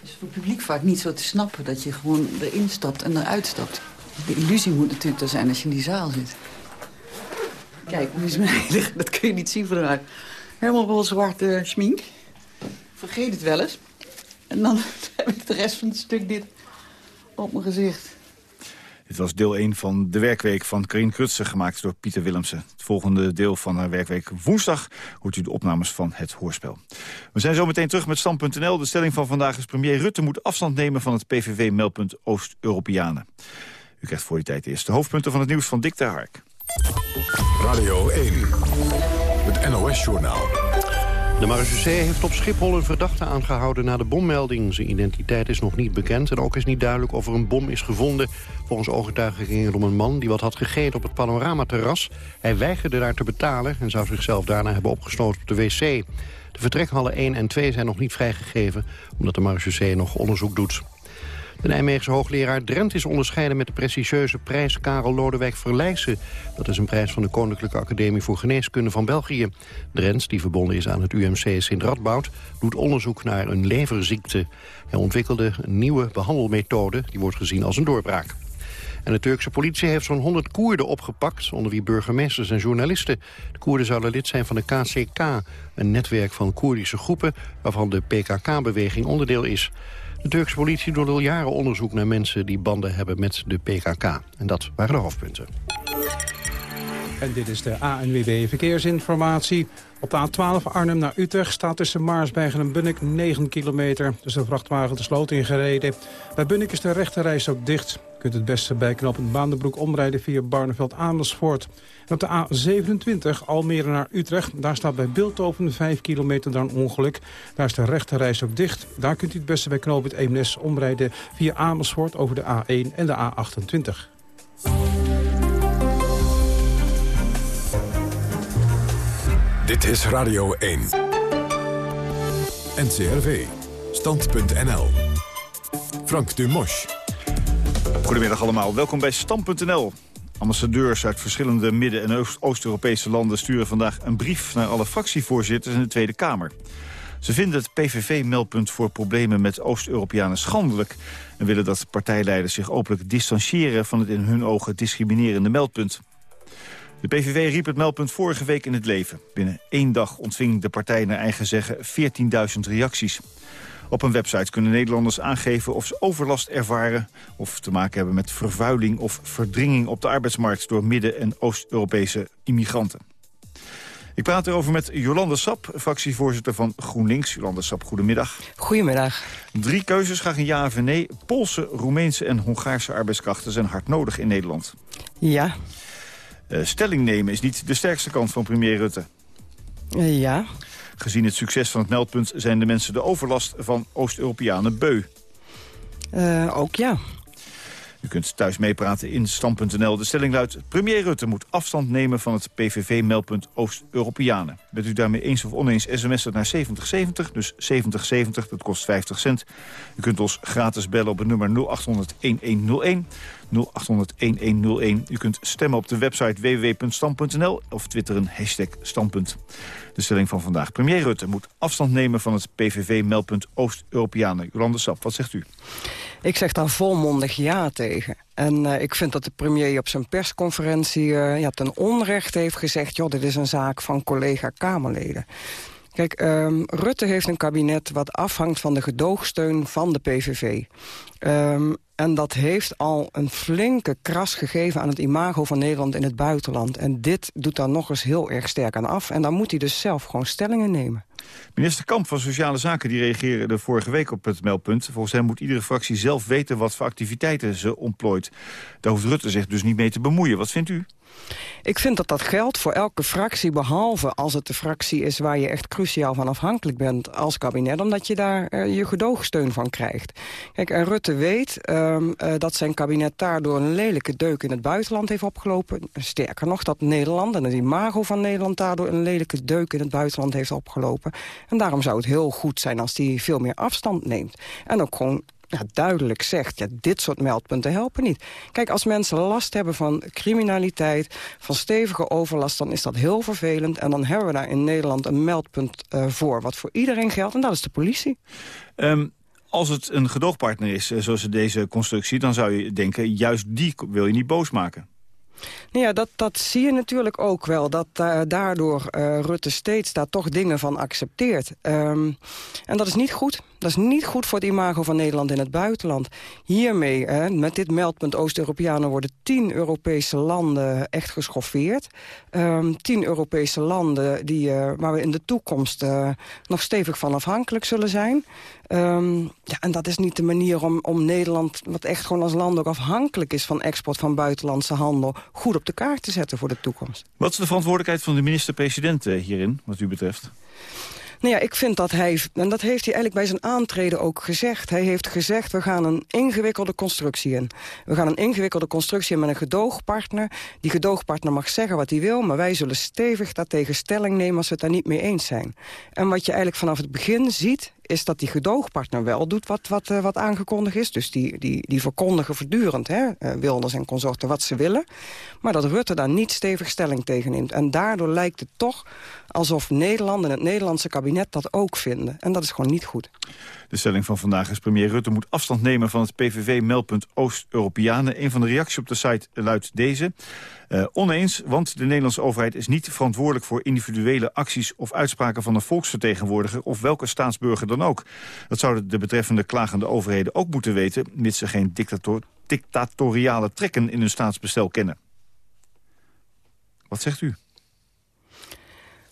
Speaker 18: is voor het publiek vaak niet zo te snappen dat je gewoon erin stapt en eruit stapt. De illusie moet natuurlijk er zijn als je in die zaal zit. Kijk, nu is mijn dat kun je niet zien vanuit. Helemaal wel zwarte schmink. Vergeet het wel eens. En dan <laughs> heb ik de rest van het stuk dit op mijn gezicht.
Speaker 17: Dit was deel 1 van de werkweek van Karin Krutse, gemaakt door Pieter Willemsen. Het volgende deel van haar werkweek woensdag hoort u de opnames van het hoorspel. We zijn zo meteen terug met Stand.nl. De stelling van vandaag is premier Rutte moet afstand nemen van het PVV-meldpunt Oost-Europeanen. U krijgt voor die tijd eerst de hoofdpunten van het nieuws van Dick ter Hark.
Speaker 1: Radio 1, het NOS-journaal.
Speaker 24: De marechaussee heeft op Schiphol een verdachte aangehouden na de bommelding. Zijn identiteit is nog niet bekend en ook is niet duidelijk of er een bom is gevonden. Volgens ooggetuigen ging het om een man die wat had gegeten op het panoramaterras. Hij weigerde daar te betalen en zou zichzelf daarna hebben opgesloten op de wc. De vertrekhallen 1 en 2 zijn nog niet vrijgegeven... omdat de marechaussee nog onderzoek doet. De Nijmeegse hoogleraar Drent is onderscheiden met de prestigieuze prijs Karel Lodewijk Verlijssen. Dat is een prijs van de Koninklijke Academie voor Geneeskunde van België. Drent, die verbonden is aan het UMC Sint-Radboud, doet onderzoek naar een leverziekte. Hij ontwikkelde een nieuwe behandelmethode, die wordt gezien als een doorbraak. En de Turkse politie heeft zo'n 100 Koerden opgepakt... onder wie burgemeesters en journalisten. De Koerden zouden lid zijn van de KCK, een netwerk van Koerdische groepen... waarvan de PKK-beweging onderdeel is. De Turkse politie doet al jaren onderzoek naar mensen die banden hebben met de PKK. En dat waren de hoofdpunten.
Speaker 25: En dit is de ANWB Verkeersinformatie. Op de A12 Arnhem naar Utrecht staat tussen Maarsbergen en Bunnik 9 kilometer. Dus de vrachtwagen de sloot ingereden. Bij Bunnik is de rechterreis ook dicht. Kunt het beste bij knooppunt Baandenbroek omrijden via Barneveld-Amersfoort. En op de A27 Almere naar Utrecht. Daar staat bij Bilthoven 5 kilometer dan ongeluk. Daar is de rechterreis ook dicht. Daar kunt u het beste bij knooppunt Eemnes omrijden via Amersfoort over de A1 en de A28.
Speaker 1: Dit is Radio 1. NCRV. Stand.nl. Frank Dumosch.
Speaker 17: Goedemiddag allemaal, welkom bij Stam.nl. Ambassadeurs uit verschillende Midden- en Oost-Europese landen... sturen vandaag een brief naar alle fractievoorzitters in de Tweede Kamer. Ze vinden het PVV-meldpunt voor problemen met Oost-Europeanen schandelijk... en willen dat partijleiders zich openlijk distancieren... van het in hun ogen discriminerende meldpunt. De PVV riep het meldpunt vorige week in het leven. Binnen één dag ontving de partij naar eigen zeggen 14.000 reacties. Op een website kunnen Nederlanders aangeven of ze overlast ervaren... of te maken hebben met vervuiling of verdringing op de arbeidsmarkt... door Midden- en Oost-Europese immigranten. Ik praat erover met Jolande Sap, fractievoorzitter van GroenLinks. Jolande Sap, goedemiddag.
Speaker 26: Goedemiddag.
Speaker 17: Drie keuzes, graag een ja of een nee. Poolse, Roemeense en Hongaarse arbeidskrachten zijn hard nodig in Nederland.
Speaker 26: Ja.
Speaker 17: Uh, stelling nemen is niet de sterkste kant van premier Rutte.
Speaker 26: Uh, ja.
Speaker 17: Gezien het succes van het meldpunt zijn de mensen de overlast van Oost-Europeanen beu.
Speaker 26: Uh, ook ja.
Speaker 17: U kunt thuis meepraten in Stam.nl. De stelling luidt, premier Rutte moet afstand nemen van het PVV-meldpunt Oost-Europeanen. Bent u daarmee eens of oneens, sms het naar 7070, dus 7070, dat kost 50 cent. U kunt ons gratis bellen op het nummer 0800-1101. 0800-1101. U kunt stemmen op de website www.stam.nl of twitteren hashtag standpunt. De stelling van vandaag. Premier Rutte moet afstand nemen van het PVV-meldpunt Oost-Europeanen. Jolande Sap, wat zegt u?
Speaker 26: Ik zeg daar volmondig ja tegen. En uh, ik vind dat de premier op zijn persconferentie uh, ja, ten onrechte heeft gezegd... joh, dit is een zaak van collega-Kamerleden. Kijk, um, Rutte heeft een kabinet wat afhangt van de gedoogsteun van de PVV. En dat heeft al een flinke kras gegeven aan het imago van Nederland in het buitenland. En dit doet daar nog eens heel erg sterk aan af. En dan moet hij dus zelf gewoon stellingen nemen.
Speaker 17: Minister Kamp van Sociale Zaken die reageerde vorige week op het meldpunt. Volgens hem moet iedere fractie zelf weten wat voor activiteiten ze ontplooit. Daar hoeft Rutte zich dus niet mee te bemoeien. Wat vindt u?
Speaker 26: Ik vind dat dat geldt voor elke fractie, behalve als het de fractie is waar je echt cruciaal van afhankelijk bent als kabinet, omdat je daar uh, je gedoogsteun van krijgt. Kijk, en Rutte weet um, uh, dat zijn kabinet daardoor een lelijke deuk in het buitenland heeft opgelopen. Sterker nog, dat Nederland en het imago van Nederland daardoor een lelijke deuk in het buitenland heeft opgelopen. En daarom zou het heel goed zijn als hij veel meer afstand neemt. En ook gewoon ja, duidelijk zegt, ja, dit soort meldpunten helpen niet. Kijk, als mensen last hebben van criminaliteit, van stevige overlast... dan is dat heel vervelend. En dan hebben we daar in Nederland een meldpunt uh, voor... wat voor iedereen geldt, en dat is de politie.
Speaker 17: Um, als het een gedoogpartner is, uh, zoals deze constructie... dan zou je denken, juist die wil je niet boos maken.
Speaker 26: Nou ja, dat, dat zie je natuurlijk ook wel. Dat uh, daardoor uh, Rutte steeds daar toch dingen van accepteert. Um, en dat is niet goed. Dat is niet goed voor het imago van Nederland in het buitenland. Hiermee, hè, met dit meldpunt Oost-Europeanen... worden tien Europese landen echt geschoffeerd. Um, tien Europese landen die, uh, waar we in de toekomst nog stevig van afhankelijk zullen zijn. Um, ja, en dat is niet de manier om, om Nederland, wat echt gewoon als land ook afhankelijk is van export van buitenlandse handel, goed op de kaart te zetten voor de toekomst.
Speaker 17: Wat is de verantwoordelijkheid van de minister-president hierin, wat u betreft?
Speaker 26: Nou ja, ik vind dat hij, en dat heeft hij eigenlijk bij zijn aantreden ook gezegd. Hij heeft gezegd, we gaan een ingewikkelde constructie in. We gaan een ingewikkelde constructie in met een gedoogpartner. Die gedoogpartner mag zeggen wat hij wil, maar wij zullen stevig daartegen stelling nemen als we het daar niet mee eens zijn. En wat je eigenlijk vanaf het begin ziet, is dat die gedoogpartner wel doet wat, wat, uh, wat aangekondigd is. Dus die, die, die verkondigen voortdurend, hè, uh, Wilders en consorten, wat ze willen. Maar dat Rutte daar niet stevig stelling tegen neemt. En daardoor lijkt het toch alsof Nederland en het Nederlandse kabinet dat ook vinden. En dat is gewoon niet goed.
Speaker 17: De stelling van vandaag is premier Rutte moet afstand nemen van het PVV-meldpunt Oost-Europeanen. Een van de reacties op de site luidt deze. Uh, oneens, want de Nederlandse overheid is niet verantwoordelijk voor individuele acties of uitspraken van een volksvertegenwoordiger of welke staatsburger dan ook. Dat zouden de betreffende klagende overheden ook moeten weten, mits ze geen dictator dictatoriale trekken in hun staatsbestel kennen. Wat zegt u?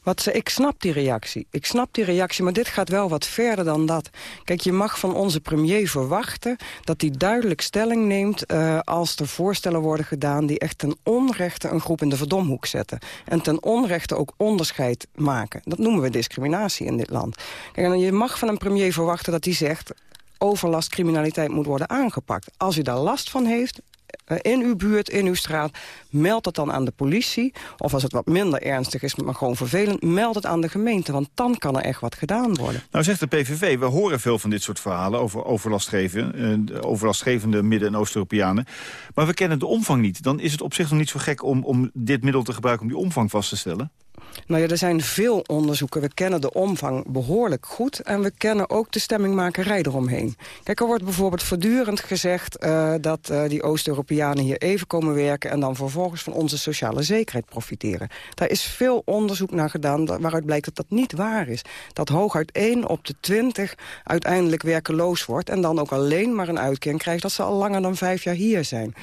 Speaker 26: Wat ze, ik snap die reactie. Ik snap die reactie, maar dit gaat wel wat verder dan dat. Kijk, je mag van onze premier verwachten dat hij duidelijk stelling neemt... Uh, als er voorstellen worden gedaan die echt ten onrechte een groep in de verdomhoek zetten. En ten onrechte ook onderscheid maken. Dat noemen we discriminatie in dit land. Kijk, en je mag van een premier verwachten dat hij zegt overlastcriminaliteit moet worden aangepakt. Als u daar last van heeft, eh, in uw buurt, in uw straat, meld het dan aan de politie. Of als het wat minder ernstig is, maar gewoon vervelend... meld het aan de gemeente, want dan kan er echt wat gedaan worden.
Speaker 17: Nou zegt de PVV, we horen veel van dit soort verhalen... over overlastgeven, uh, overlastgevende Midden- en Oost-Europeanen. Maar we kennen de omvang niet. Dan is het op zich nog niet zo gek om, om dit middel te gebruiken... om die omvang vast te stellen?
Speaker 26: Nou ja, er zijn veel onderzoeken. We kennen de omvang behoorlijk goed. En we kennen ook de stemmingmakerij eromheen. Kijk, er wordt bijvoorbeeld voortdurend gezegd... Uh, dat uh, die Oost-Europeanen hier even komen werken... en dan vervolgens van onze sociale zekerheid profiteren. Daar is veel onderzoek naar gedaan waaruit blijkt dat dat niet waar is. Dat hooguit 1 op de 20 uiteindelijk werkeloos wordt... en dan ook alleen maar een uitkering krijgt... dat ze al langer dan vijf jaar hier zijn.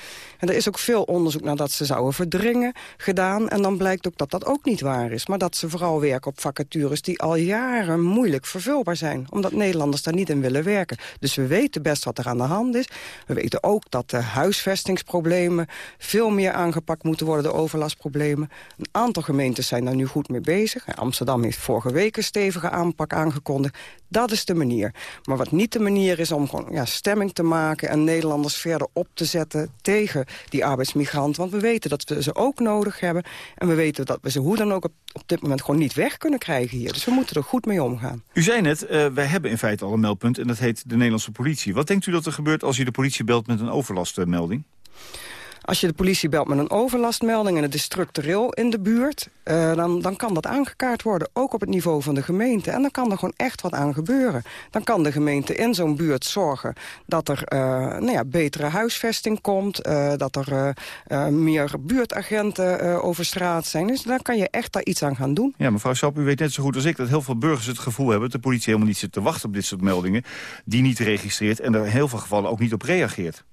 Speaker 26: En er is ook veel onderzoek naar dat ze zouden verdringen gedaan... en dan blijkt ook dat dat ook niet waar is. Maar dat ze vooral werken op vacatures die al jaren moeilijk vervulbaar zijn. Omdat Nederlanders daar niet in willen werken. Dus we weten best wat er aan de hand is. We weten ook dat de huisvestingsproblemen veel meer aangepakt moeten worden. De overlastproblemen. Een aantal gemeentes zijn daar nu goed mee bezig. Amsterdam heeft vorige week een stevige aanpak aangekondigd. Dat is de manier. Maar wat niet de manier is om gewoon ja, stemming te maken... en Nederlanders verder op te zetten tegen die arbeidsmigranten. Want we weten dat we ze ook nodig hebben. En we weten dat we ze hoe dan ook op, op dit moment gewoon niet weg kunnen krijgen hier. Dus we moeten er goed mee omgaan.
Speaker 17: U zei net, uh, wij hebben in feite al een meldpunt en dat heet de Nederlandse politie. Wat denkt u dat er gebeurt als u de politie belt met een overlastmelding?
Speaker 26: Als je de politie belt met een overlastmelding en het is structureel in de buurt... Uh, dan, dan kan dat aangekaart worden, ook op het niveau van de gemeente. En dan kan er gewoon echt wat aan gebeuren. Dan kan de gemeente in zo'n buurt zorgen dat er uh, nou ja, betere huisvesting komt... Uh, dat er meer buurtagenten over straat zijn. Dus dan kan je echt daar iets aan gaan doen.
Speaker 17: Ja, mevrouw Sap, u weet net zo goed als ik dat heel veel burgers het gevoel hebben... dat de politie helemaal niet zit te wachten op dit soort meldingen... die niet registreert en er in heel veel gevallen ook niet op reageert.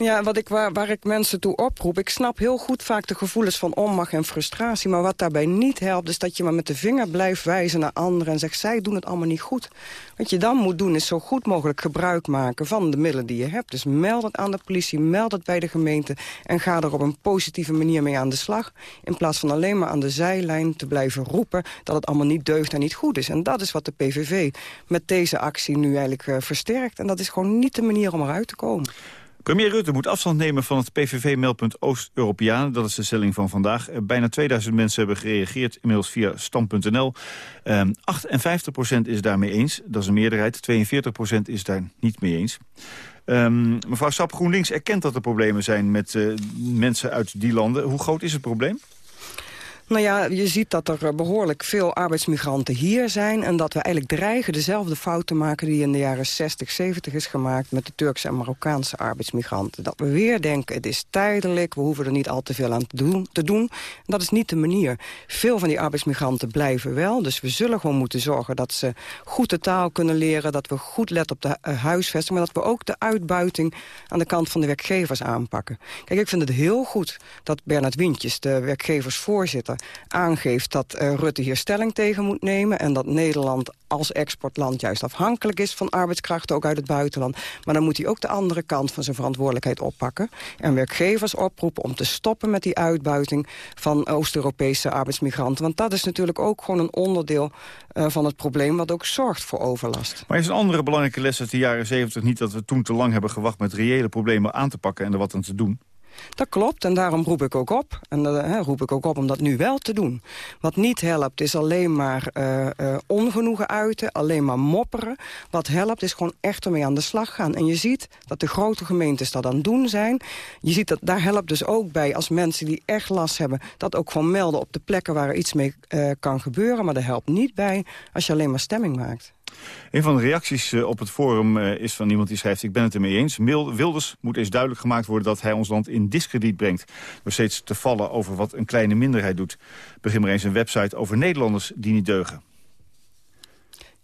Speaker 26: Ja, wat ik, waar, waar ik mensen toe oproep... ik snap heel goed vaak de gevoelens van onmacht en frustratie... maar wat daarbij niet helpt, is dat je maar met de vinger blijft wijzen naar anderen... en zegt, zij doen het allemaal niet goed. Wat je dan moet doen, is zo goed mogelijk gebruik maken van de middelen die je hebt. Dus meld het aan de politie, meld het bij de gemeente... en ga er op een positieve manier mee aan de slag... in plaats van alleen maar aan de zijlijn te blijven roepen... dat het allemaal niet deugt en niet goed is. En dat is wat de PVV met deze actie nu eigenlijk uh, versterkt. En dat is gewoon niet de manier om eruit te komen.
Speaker 17: Premier Rutte moet afstand nemen van het PVV-meldpunt Oost-Europeaan. Dat is de stelling van vandaag. Bijna 2000 mensen hebben gereageerd, inmiddels via stand.nl. Um, 58% is daarmee eens, dat is een meerderheid. 42% is daar niet mee eens. Um, mevrouw Sap, GroenLinks erkent dat er problemen zijn met uh, mensen uit die landen. Hoe groot is het probleem?
Speaker 26: Nou ja, je ziet dat er behoorlijk veel arbeidsmigranten hier zijn... en dat we eigenlijk dreigen dezelfde fout te maken... die in de jaren 60, 70 is gemaakt met de Turkse en Marokkaanse arbeidsmigranten. Dat we weer denken, het is tijdelijk, we hoeven er niet al te veel aan te doen. Te doen. Dat is niet de manier. Veel van die arbeidsmigranten blijven wel, dus we zullen gewoon moeten zorgen... dat ze goed de taal kunnen leren, dat we goed letten op de uh, huisvesting... maar dat we ook de uitbuiting aan de kant van de werkgevers aanpakken. Kijk, ik vind het heel goed dat Bernard Wintjes, de werkgeversvoorzitter aangeeft dat uh, Rutte hier stelling tegen moet nemen... en dat Nederland als exportland juist afhankelijk is van arbeidskrachten... ook uit het buitenland. Maar dan moet hij ook de andere kant van zijn verantwoordelijkheid oppakken... en werkgevers oproepen om te stoppen met die uitbuiting... van Oost-Europese arbeidsmigranten. Want dat is natuurlijk ook gewoon een onderdeel uh, van het probleem... wat ook zorgt voor overlast.
Speaker 17: Maar is een andere belangrijke les uit de jaren 70 niet... dat we toen te lang hebben gewacht met reële problemen aan te pakken... en er wat aan te doen?
Speaker 26: Dat klopt en daarom roep ik ook op. En uh, roep ik ook op om dat nu wel te doen. Wat niet helpt is alleen maar uh, uh, ongenoegen uiten, alleen maar mopperen. Wat helpt is gewoon echt ermee aan de slag gaan. En je ziet dat de grote gemeentes dat aan het doen zijn. Je ziet dat daar helpt dus ook bij als mensen die echt last hebben... dat ook gewoon melden op de plekken waar er iets mee kan gebeuren. Maar dat helpt niet bij als je alleen maar stemming maakt.
Speaker 17: Een van de reacties uh, op het forum uh, is van iemand die schrijft... ik ben het ermee eens. Wilders moet eens duidelijk gemaakt worden dat hij ons land in discrediet brengt. Door steeds te vallen over wat een kleine minderheid doet. Begin maar eens een website over Nederlanders die niet deugen.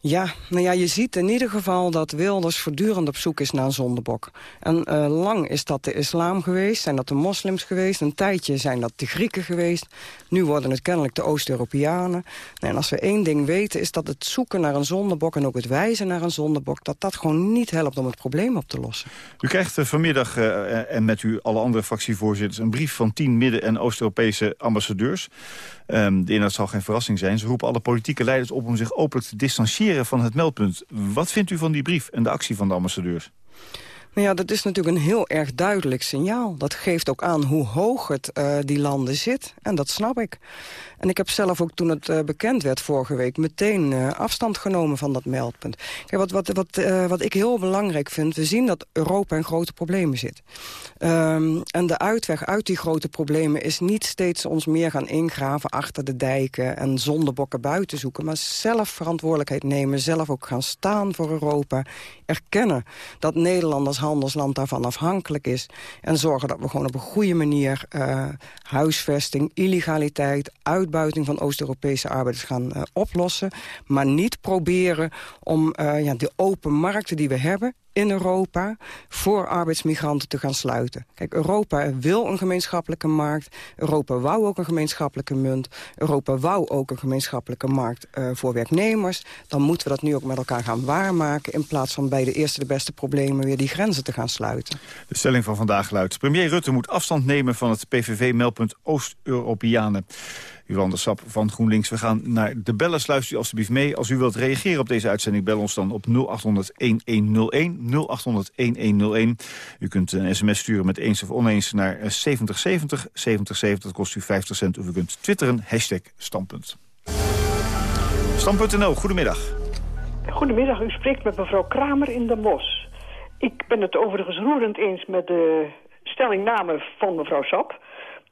Speaker 26: Ja, nou ja, je ziet in ieder geval dat Wilders voortdurend op zoek is naar een zondebok. En uh, lang is dat de islam geweest, zijn dat de moslims geweest. Een tijdje zijn dat de Grieken geweest. Nu worden het kennelijk de Oost-Europeanen. En als we één ding weten is dat het zoeken naar een zondebok... en ook het wijzen naar een zondebok... dat dat gewoon niet helpt om het probleem op te lossen.
Speaker 17: U krijgt uh, vanmiddag, uh, en met u alle andere fractievoorzitters... een brief van tien Midden- en Oost-Europese ambassadeurs. Um, de inhoud zal geen verrassing zijn. Ze roepen alle politieke leiders op om zich openlijk te distancieren van het meldpunt. Wat vindt u van die brief en de actie van de ambassadeurs?
Speaker 26: Nou ja, dat is natuurlijk een heel erg duidelijk signaal. Dat geeft ook aan hoe hoog het uh, die landen zit. En dat snap ik. En ik heb zelf ook toen het uh, bekend werd vorige week... meteen uh, afstand genomen van dat meldpunt. Kijk, wat, wat, wat, wat ik heel belangrijk vind... we zien dat Europa in grote problemen zit. Um, en de uitweg uit die grote problemen... is niet steeds ons meer gaan ingraven achter de dijken... en zondebokken buiten zoeken... maar zelf verantwoordelijkheid nemen, zelf ook gaan staan voor Europa. Erkennen dat Nederland als handelsland daarvan afhankelijk is... en zorgen dat we gewoon op een goede manier... huisvesting, illegaliteit, uitbuiting van Oost-Europese arbeiders gaan uh, oplossen. Maar niet proberen om uh, ja, de open markten die we hebben in Europa voor arbeidsmigranten te gaan sluiten. Kijk, Europa wil een gemeenschappelijke markt. Europa wou ook een gemeenschappelijke munt. Europa wou ook een gemeenschappelijke markt uh, voor werknemers. Dan moeten we dat nu ook met elkaar gaan waarmaken... in plaats van bij de eerste de beste problemen weer die grenzen te gaan sluiten.
Speaker 17: De stelling van vandaag luidt... premier Rutte moet afstand nemen van het PVV-meldpunt Oost-Europeanen. Jolanda Sap van GroenLinks. We gaan naar de bellen. Luistert u alstublieft mee. Als u wilt reageren op deze uitzending, bel ons dan op 0800-1101. 0800-1101. U kunt een sms sturen met eens of oneens naar 7070. 7070 kost u 50 cent. Of u kunt twitteren, hashtag standpunt. Stand.nl, goedemiddag.
Speaker 27: Goedemiddag, u spreekt met mevrouw Kramer in de Mos. Ik ben het overigens roerend eens met de stellingname van mevrouw Sap.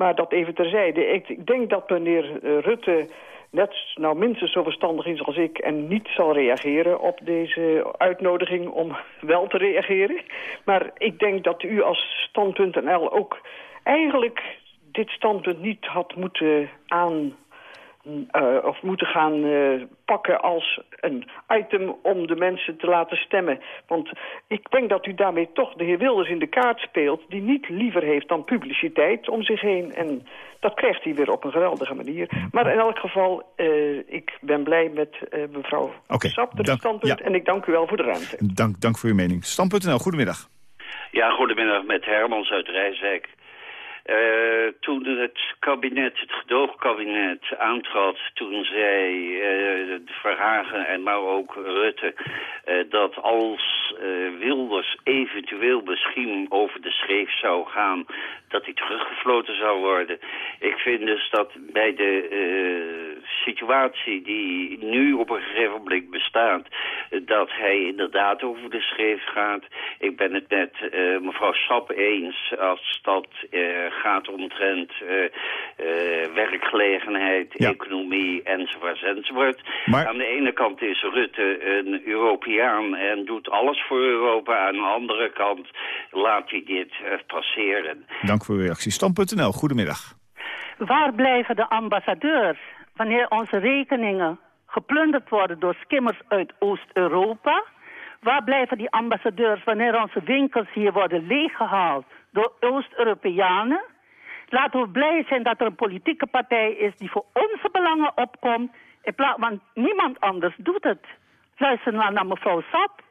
Speaker 27: Maar dat even terzijde. Ik, denk dat meneer Rutte net nou minstens zo verstandig is als ik... en niet zal reageren op deze uitnodiging om <laughs> wel te reageren. Maar ik denk dat u als stand.nl ook eigenlijk dit standpunt niet had moeten aan uh, of moeten gaan uh, pakken als een item om de mensen te laten stemmen. Want ik denk dat u daarmee toch de heer Wilders in de kaart speelt... die niet liever heeft dan publiciteit om zich heen. En dat krijgt hij weer op een geweldige manier. Maar in elk geval, uh, ik ben blij met mevrouw okay, Sap, de standpunt. Ja. En ik dank u wel voor de ruimte.
Speaker 17: Dank, dank voor uw mening. Stand.nl, goedemiddag.
Speaker 28: Ja, goedemiddag met Hermans uit Rijswijk. Uh, toen het kabinet, het gedoogkabinet aantrad, toen zei uh, Verhagen en maar ook Rutte uh, dat als Wilders eventueel misschien over de schreef zou gaan, dat hij teruggefloten zou worden. Ik vind dus dat bij de situatie die nu op een gegeven moment bestaat, dat hij inderdaad over de schreef gaat. Ik ben het met mevrouw Sap eens als dat gaat omtrent uh, uh, werkgelegenheid, economie enzovoort enzovoort. Maar... Aan de ene kant is Rutte een Europeaan en doet alles voor Europa. Aan de andere kant laat hij dit uh, passeren.
Speaker 17: Dank voor uw reactie. Stam.nl, goedemiddag.
Speaker 29: Waar blijven de ambassadeurs wanneer onze rekeningen geplunderd worden door skimmers uit Oost-Europa? Waar blijven die ambassadeurs wanneer onze winkels hier worden leeggehaald door Oost-Europeanen? Laten we blij zijn dat er een politieke partij is die voor onze belangen opkomt. Want niemand anders doet het. Luister nou naar mevrouw Sap.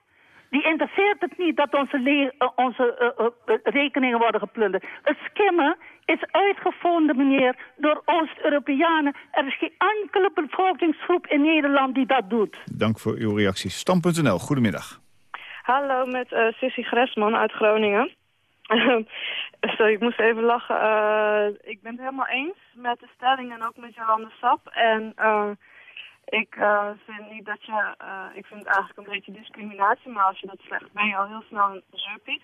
Speaker 29: Die interesseert het niet dat onze, uh, onze uh, uh, rekeningen worden geplunderd. Het skimmen is uitgevonden, meneer, door Oost-Europeanen. Er is geen enkele bevolkingsgroep in Nederland die dat doet.
Speaker 17: Dank voor uw reactie. Stam.nl, goedemiddag.
Speaker 30: Hallo, met uh, Sissy Gresman uit Groningen. <laughs> Sorry, ik moest even lachen. Uh, ik ben het helemaal eens met de stelling en ook met Jolande Sap. En uh, ik uh, vind niet dat je... ik vind het eigenlijk een beetje discriminatie, maar als je dat zegt ben je al heel snel een zeurpiet.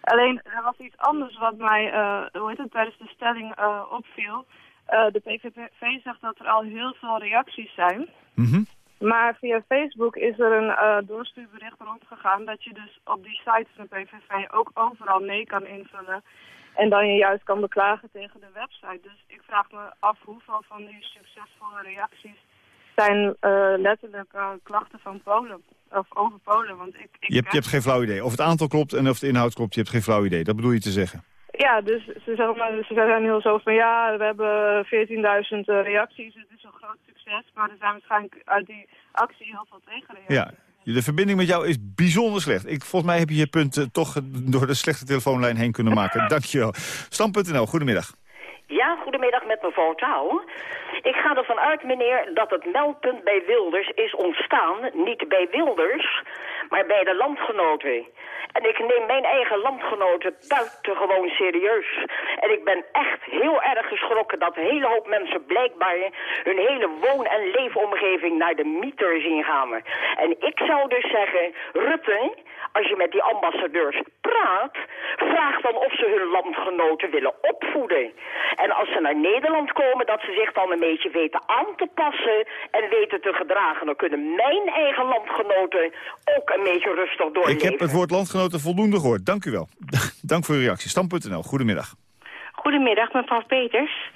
Speaker 30: Alleen, er was iets anders wat mij, hoe heet het, tijdens de stelling opviel. de PVV zegt dat er al heel veel reacties zijn.
Speaker 17: Mm
Speaker 30: maar via Facebook is er een uh, doorstuurbericht rondgegaan dat je dus op die sites van de PVV ook overal nee kan invullen. En dan je juist kan beklagen tegen de website. Dus ik vraag me af hoeveel van die succesvolle reacties zijn eh, letterlijk eh, klachten van Polen. Of over Polen. Want ik, ik
Speaker 17: Je hebt, je hebt geen flauw idee. Of het aantal klopt en of de inhoud klopt, je hebt geen flauw idee. Dat bedoel je te zeggen?
Speaker 30: Ja, dus ze, zeggen maar, ze zijn heel zo van ja, we hebben 14.000 eh, reacties. Het is een groot succes. Maar er zijn waarschijnlijk uit die actie heel veel tegenreacties.
Speaker 17: Ja. De verbinding met jou is bijzonder slecht. Ik, volgens mij heb je je punt eh, toch door de slechte telefoonlijn heen kunnen maken. <laughs> Dankjewel. Stam.nl, goedemiddag.
Speaker 31: Ja, goedemiddag met mevrouw Touw. Ik ga ervan uit, meneer, dat het meldpunt bij Wilders is ontstaan, niet bij Wilders, maar bij de landgenoten. En ik neem mijn eigen landgenoten buitengewoon serieus. En ik ben echt heel erg geschrokken dat een hele hoop mensen blijkbaar hun hele woon- en leefomgeving naar de mieter zien gaan. En ik zou dus zeggen, Rutte, als je met die ambassadeurs praat, vraag dan of ze hun landgenoten willen opvoeden. En als ze naar Nederland komen, dat ze zich dan een beetje weten aan te passen en weten te gedragen. Dan kunnen mijn eigen landgenoten ook een beetje rustig doorleven.
Speaker 17: Ik heb het woord landgenoten voldoende gehoord. Dank u wel. <laughs> Dank voor uw reactie. Stam.nl, goedemiddag.
Speaker 32: Goedemiddag, mevrouw Peters.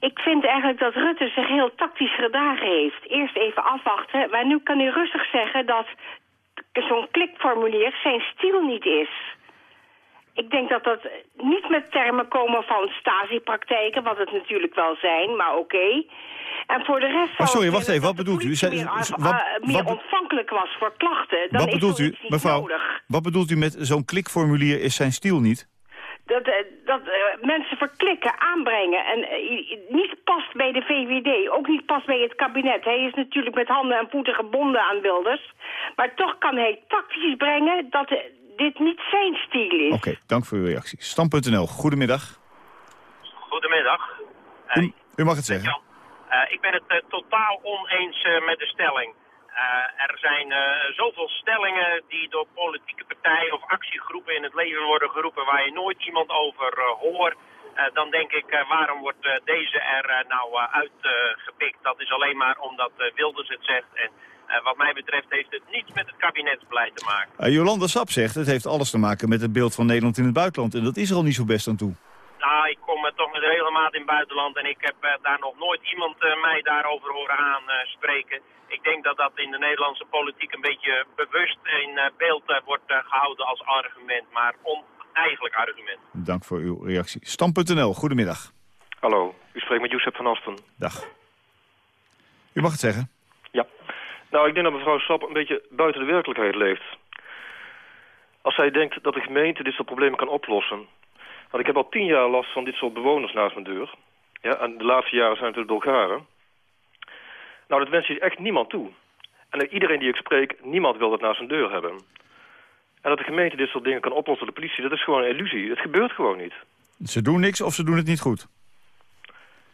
Speaker 32: Ik vind eigenlijk dat Rutte zich heel tactisch gedragen heeft. Eerst even afwachten, maar nu kan u rustig zeggen dat zo'n klikformulier zijn stiel niet is. Ik denk dat dat niet met termen komen van stasi-praktijken, wat het natuurlijk wel zijn, maar oké. En voor de rest...
Speaker 17: Oh, sorry, wacht even. Wat bedoelt u? Zij-
Speaker 32: meer,
Speaker 17: wat-
Speaker 32: eh, meer
Speaker 17: wat-
Speaker 32: ontvankelijk was voor klachten. Dan
Speaker 17: Wat
Speaker 32: is
Speaker 17: bedoelt u, mevrouw?
Speaker 32: nodig.
Speaker 17: Wat bedoelt u met zo'n klikformulier is zijn stiel niet?
Speaker 32: Dat, eh, dat eh, mensen verklikken, aanbrengen. En niet past bij de VVD, ook niet past bij het kabinet. Hij is natuurlijk met handen en voeten gebonden aan Wilders. Maar toch kan hij tactisch brengen dat dit niet zijn stiel is.
Speaker 17: Oké, dank voor uw reactie. Stam.nl, goedemiddag.
Speaker 33: Goedemiddag.
Speaker 17: U, u mag het zeggen.
Speaker 33: Eh, ik ben het eh, totaal oneens eh, met de stelling. Eh, er zijn eh, zoveel stellingen die door politieke partijen of actiegroepen in het leven worden geroepen waar je nooit iemand over eh, hoort. Eh, dan denk ik, eh, waarom wordt eh, deze er eh, nou eh, uitgepikt? dat is alleen maar omdat eh, Wilders het zegt. En eh, wat mij betreft heeft het niets met het kabinetsbeleid te maken.
Speaker 17: Eh, Jolanda Sap zegt, het heeft alles te maken met het beeld van Nederland in het buitenland. En dat is er al niet zo best aan toe.
Speaker 33: Nou, ik kom toch met regelmaat in het buitenland en ik heb eh, daar nog nooit iemand eh, mij daarover horen aanspreken. ik denk dat dat in de Nederlandse politiek een beetje bewust in beeld wordt eh, gehouden als argument, maar oneigenlijk argument.
Speaker 17: Dank voor uw reactie. Stam.nl, goedemiddag.
Speaker 34: Hallo, u spreekt met Jozef van Asten.
Speaker 17: Dag. U mag het zeggen.
Speaker 34: Nou, ik denk dat mevrouw Sap een beetje buiten de werkelijkheid leeft. Als zij denkt dat de gemeente dit soort problemen kan oplossen. Want ik heb al tien jaar last van dit soort bewoners naast mijn deur. Ja, en de laatste jaren zijn het de Bulgaren. Nou, dat wens je echt niemand toe. En iedereen die ik spreek, niemand wil dat naast zijn deur hebben. En dat de gemeente dit soort dingen kan oplossen, de politie, dat is gewoon een illusie. Het gebeurt gewoon niet.
Speaker 17: Ze doen niks of ze doen het niet goed?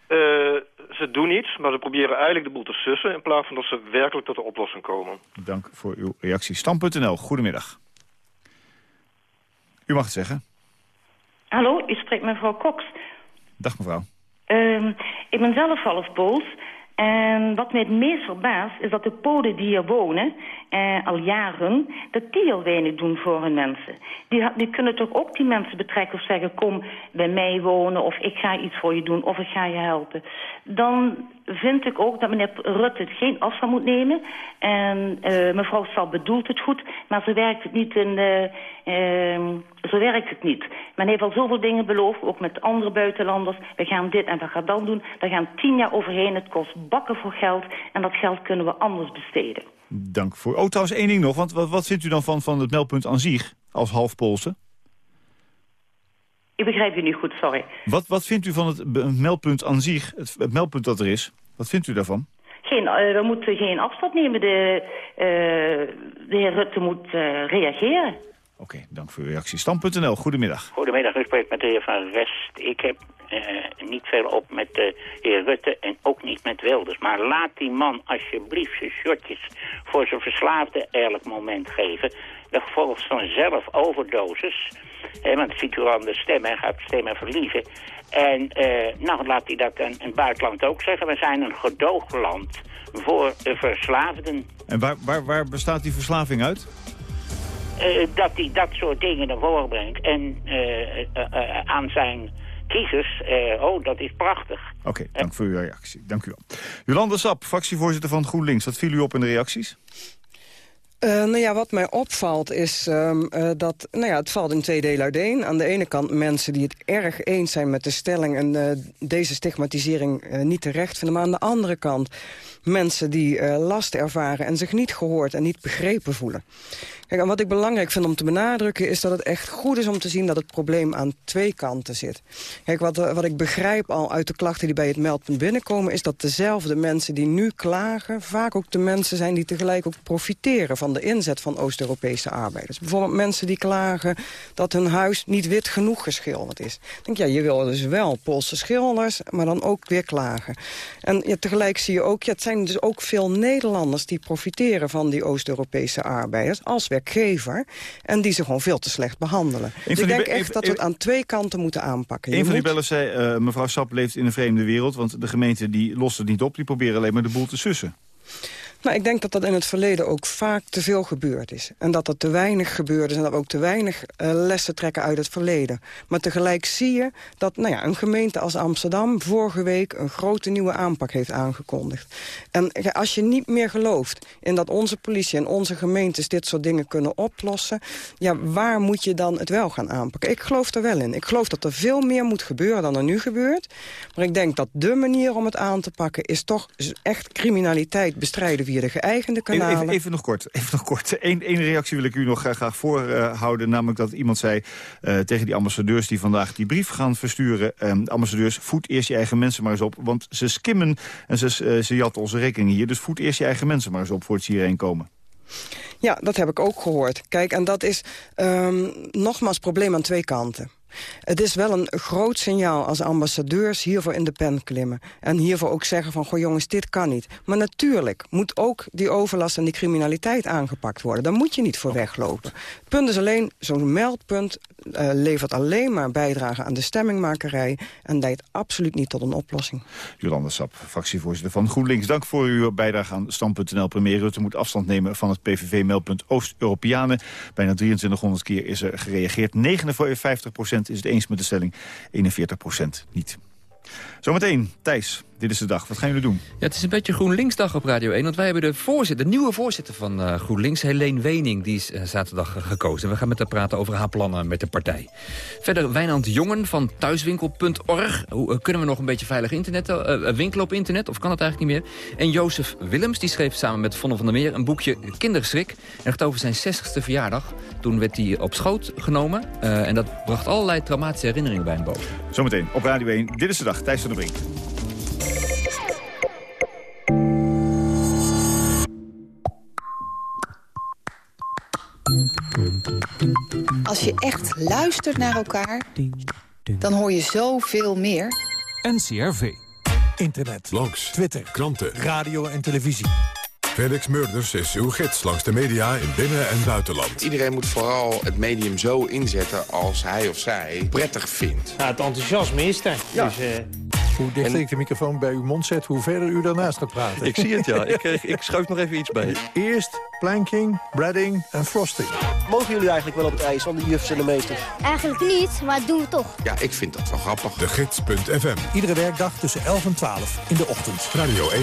Speaker 34: Eh, ze doen iets, maar ze proberen eigenlijk de boel te sussen... in plaats van dat ze werkelijk tot een oplossing komen.
Speaker 17: Dank voor uw reactie. Stam.nl, goedemiddag. U mag het zeggen.
Speaker 35: Hallo, u spreekt met mevrouw Cox.
Speaker 17: Dag mevrouw.
Speaker 35: Ehm, ik ben zelf half Pools. En wat mij het meest verbaast is dat de Polen die hier wonen, eh, al jaren, dat die heel weinig doen voor hun mensen. Die, die kunnen toch ook die mensen betrekken of zeggen, kom bij mij wonen of ik ga iets voor je doen of ik ga je helpen. Dan vind ik ook dat meneer Rutte geen afstand moet nemen. En eh, mevrouw Sal bedoelt het goed, maar zo werkt het niet ehm, zo werkt het niet. Men heeft al zoveel dingen beloofd, ook met andere buitenlanders. We gaan dit en we gaan dat doen. Daar gaan tien jaar overheen. Het kost bakken voor geld. En dat geld kunnen we anders besteden.
Speaker 17: Dank voor... Oh, trouwens één ding nog. Want wat, wat vindt u dan van, van het meldpunt aan als half Poolse?
Speaker 35: Ik begrijp u niet goed, sorry.
Speaker 17: Wat, wat vindt u van het meldpunt aan zich, het, het meldpunt dat er is? Wat vindt u daarvan?
Speaker 35: Geen, eh, we moeten geen afstand nemen. De, eh, de heer Rutte moet eh, reageren.
Speaker 17: Oké, dank voor uw reactie. Stam.nl, goedemiddag.
Speaker 36: Goedemiddag, u spreekt met de heer Van Rest. Ik heb eh, niet veel op met de heer Rutte en ook niet met Wilders. Maar laat die man alsjeblieft zijn shotjes voor zijn verslaafde elk moment geven. De gevolg van zelfoverdosis. Want de stem, hij gaat stemmen verliezen. En eh, nou laat hij dat in het buitenland ook zeggen. We zijn een gedoogland voor de verslaafden.
Speaker 17: En waar, waar, waar bestaat die verslaving uit?
Speaker 36: Eh, dat hij dat soort dingen naar voren brengt. En eh, eh, aan zijn kiezers, oh, dat is prachtig.
Speaker 17: Oké, dank voor uw reactie. Dank u wel. Jolanda Sap, fractievoorzitter van GroenLinks. Wat viel u op in de reacties?
Speaker 26: Uh, nou ja, wat mij opvalt is um, uh, dat... Nou ja, het valt in twee delen uiteen. Aan de ene kant mensen die het erg eens zijn met de stelling... en uh, deze stigmatisering niet terecht vinden. Maar aan de andere kant mensen die last ervaren... en zich niet gehoord en niet begrepen voelen. En wat ik belangrijk vind om te benadrukken... is dat het echt goed is om te zien dat het probleem aan twee kanten zit. Kijk, wat, wat ik begrijp al uit de klachten die bij het meldpunt binnenkomen... is dat dezelfde mensen die nu klagen... vaak ook de mensen zijn die tegelijk ook profiteren... van de inzet van Oost-Europese arbeiders. Bijvoorbeeld mensen die klagen dat hun huis niet wit genoeg geschilderd is. Ik denk, ja, je wil dus wel Poolse schilders, maar dan ook weer klagen. En ja, tegelijk zie je ook, ja, het zijn dus ook veel Nederlanders... die profiteren van die Oost-Europese arbeiders... als werkgever. En die ze gewoon veel te slecht behandelen. Dus ik denk echt dat we het aan twee kanten moeten aanpakken.
Speaker 17: een van die bellen zei, uh, mevrouw Sap leeft in een vreemde wereld... want de gemeente die lost het niet op, die proberen alleen maar de boel te sussen.
Speaker 26: Nou, ik denk dat dat in het verleden ook vaak te veel gebeurd is. En dat er te weinig gebeurd is en dat ook te weinig uh, lessen trekken uit het verleden. Maar tegelijk zie je dat nou ja, een gemeente als Amsterdam vorige week een grote nieuwe aanpak heeft aangekondigd. En als je niet meer gelooft in dat onze politie en onze gemeentes dit soort dingen kunnen oplossen, ja, waar moet je dan het wel gaan aanpakken? Ik geloof er wel in. Ik geloof dat er veel meer moet gebeuren dan er nu gebeurt. Maar ik denk dat de manier om het aan te pakken is toch echt criminaliteit bestrijden via de geëigende kanalen.
Speaker 17: Even, even, nog kort. <laughs> Even nog kort. Eén reactie wil ik u nog graag voorhouden. namelijk dat iemand zei uh, tegen die ambassadeurs die vandaag die brief gaan versturen. Uh, ambassadeurs, voed eerst je eigen mensen maar eens op. Want ze skimmen en ze, uh, ze jatten onze rekening hier. Dus voed eerst je eigen mensen maar eens op voordat ze hierheen komen.
Speaker 26: Ja, dat heb ik ook gehoord. Kijk, en dat is um, nogmaals probleem aan twee kanten. Het is wel een groot signaal als ambassadeurs hiervoor in de pen klimmen. En hiervoor ook zeggen van, goh jongens, dit kan niet. Maar natuurlijk moet ook die overlast en die criminaliteit aangepakt worden. Daar moet je niet voor weglopen. Punt is alleen, zo'n meldpunt uh, levert alleen maar bijdrage aan de stemmingmakerij... en leidt absoluut niet tot een oplossing.
Speaker 17: Jolanda Sap, fractievoorzitter van GroenLinks. Dank voor uw bijdrage aan Stand.nl. Premier Rutte moet afstand nemen van het PVV-meldpunt Oost-Europeanen. Bijna 2300 keer is er gereageerd. 59 is het eens met de stelling, 41% niet. Zometeen, Thijs, dit is de dag. Wat gaan jullie doen?
Speaker 37: Ja, het is een beetje GroenLinks-dag op Radio 1. Want wij hebben de, voorzitter, de nieuwe voorzitter van uh, GroenLinks, Helene Wening... die is uh, zaterdag uh, gekozen. We gaan met haar praten over haar plannen met de partij. Verder Wijnand Jongen van thuiswinkel.org. Hoe kunnen we nog een beetje veilig internet, winkelen op internet? Of kan het eigenlijk niet meer? En Jozef Willems, die schreef samen met Vonne van der Meer... een boekje Kinderschrik. En het over zijn 60ste verjaardag. Toen werd hij op schoot genomen. en dat bracht allerlei traumatische herinneringen bij hem boven.
Speaker 17: Zometeen op Radio 1. Dit is de dag. Thijs van der Brink.
Speaker 38: Als je echt luistert naar elkaar, dan hoor je zoveel meer.
Speaker 1: NCRV.
Speaker 39: Internet.
Speaker 1: Langs.
Speaker 39: Twitter.
Speaker 1: Kranten.
Speaker 39: Radio en televisie.
Speaker 1: Felix Murders is uw gids langs de media in binnen- en buitenland.
Speaker 40: Iedereen moet vooral het medium zo inzetten als hij of zij prettig vindt.
Speaker 41: Nou, het enthousiasme is er. Ja. Dus, uh...
Speaker 39: Hoe dichter ik de microfoon bij uw mond zet, hoe verder u daarnaast gaat praten.
Speaker 42: Ik zie het, ja. <laughs> ik, eh, ik schuif nog even iets bij.
Speaker 39: Eerst planking, breading en frosting.
Speaker 41: Mogen jullie eigenlijk wel op het ijs van de jufs en de meesters?
Speaker 43: Eigenlijk niet, maar doen we toch.
Speaker 40: Ja, ik vind dat wel grappig.
Speaker 1: De Gids.fm.
Speaker 39: Iedere werkdag tussen 11 en 12 in de ochtend.
Speaker 1: Radio 1.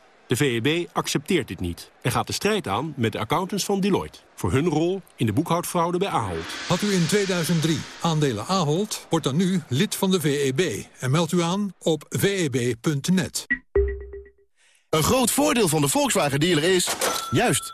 Speaker 44: De VEB accepteert dit niet en gaat de strijd aan met de accountants van Deloitte... voor hun rol in de boekhoudfraude bij Ahold.
Speaker 45: Had u in 2003 aandelen Ahold, wordt dan nu lid van de VEB... en meldt u aan op veb.net.
Speaker 46: Een groot voordeel van de Volkswagen-dealer is... juist,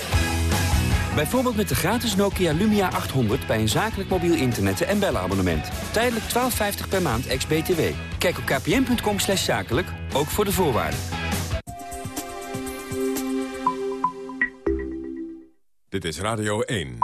Speaker 47: Bijvoorbeeld met de gratis Nokia Lumia 800 bij een zakelijk mobiel internet- en bellenabonnement. Tijdelijk 12,50 per maand ex-BTW. Kijk op kpn.com slash zakelijk, ook voor de voorwaarden.
Speaker 1: Dit is Radio 1.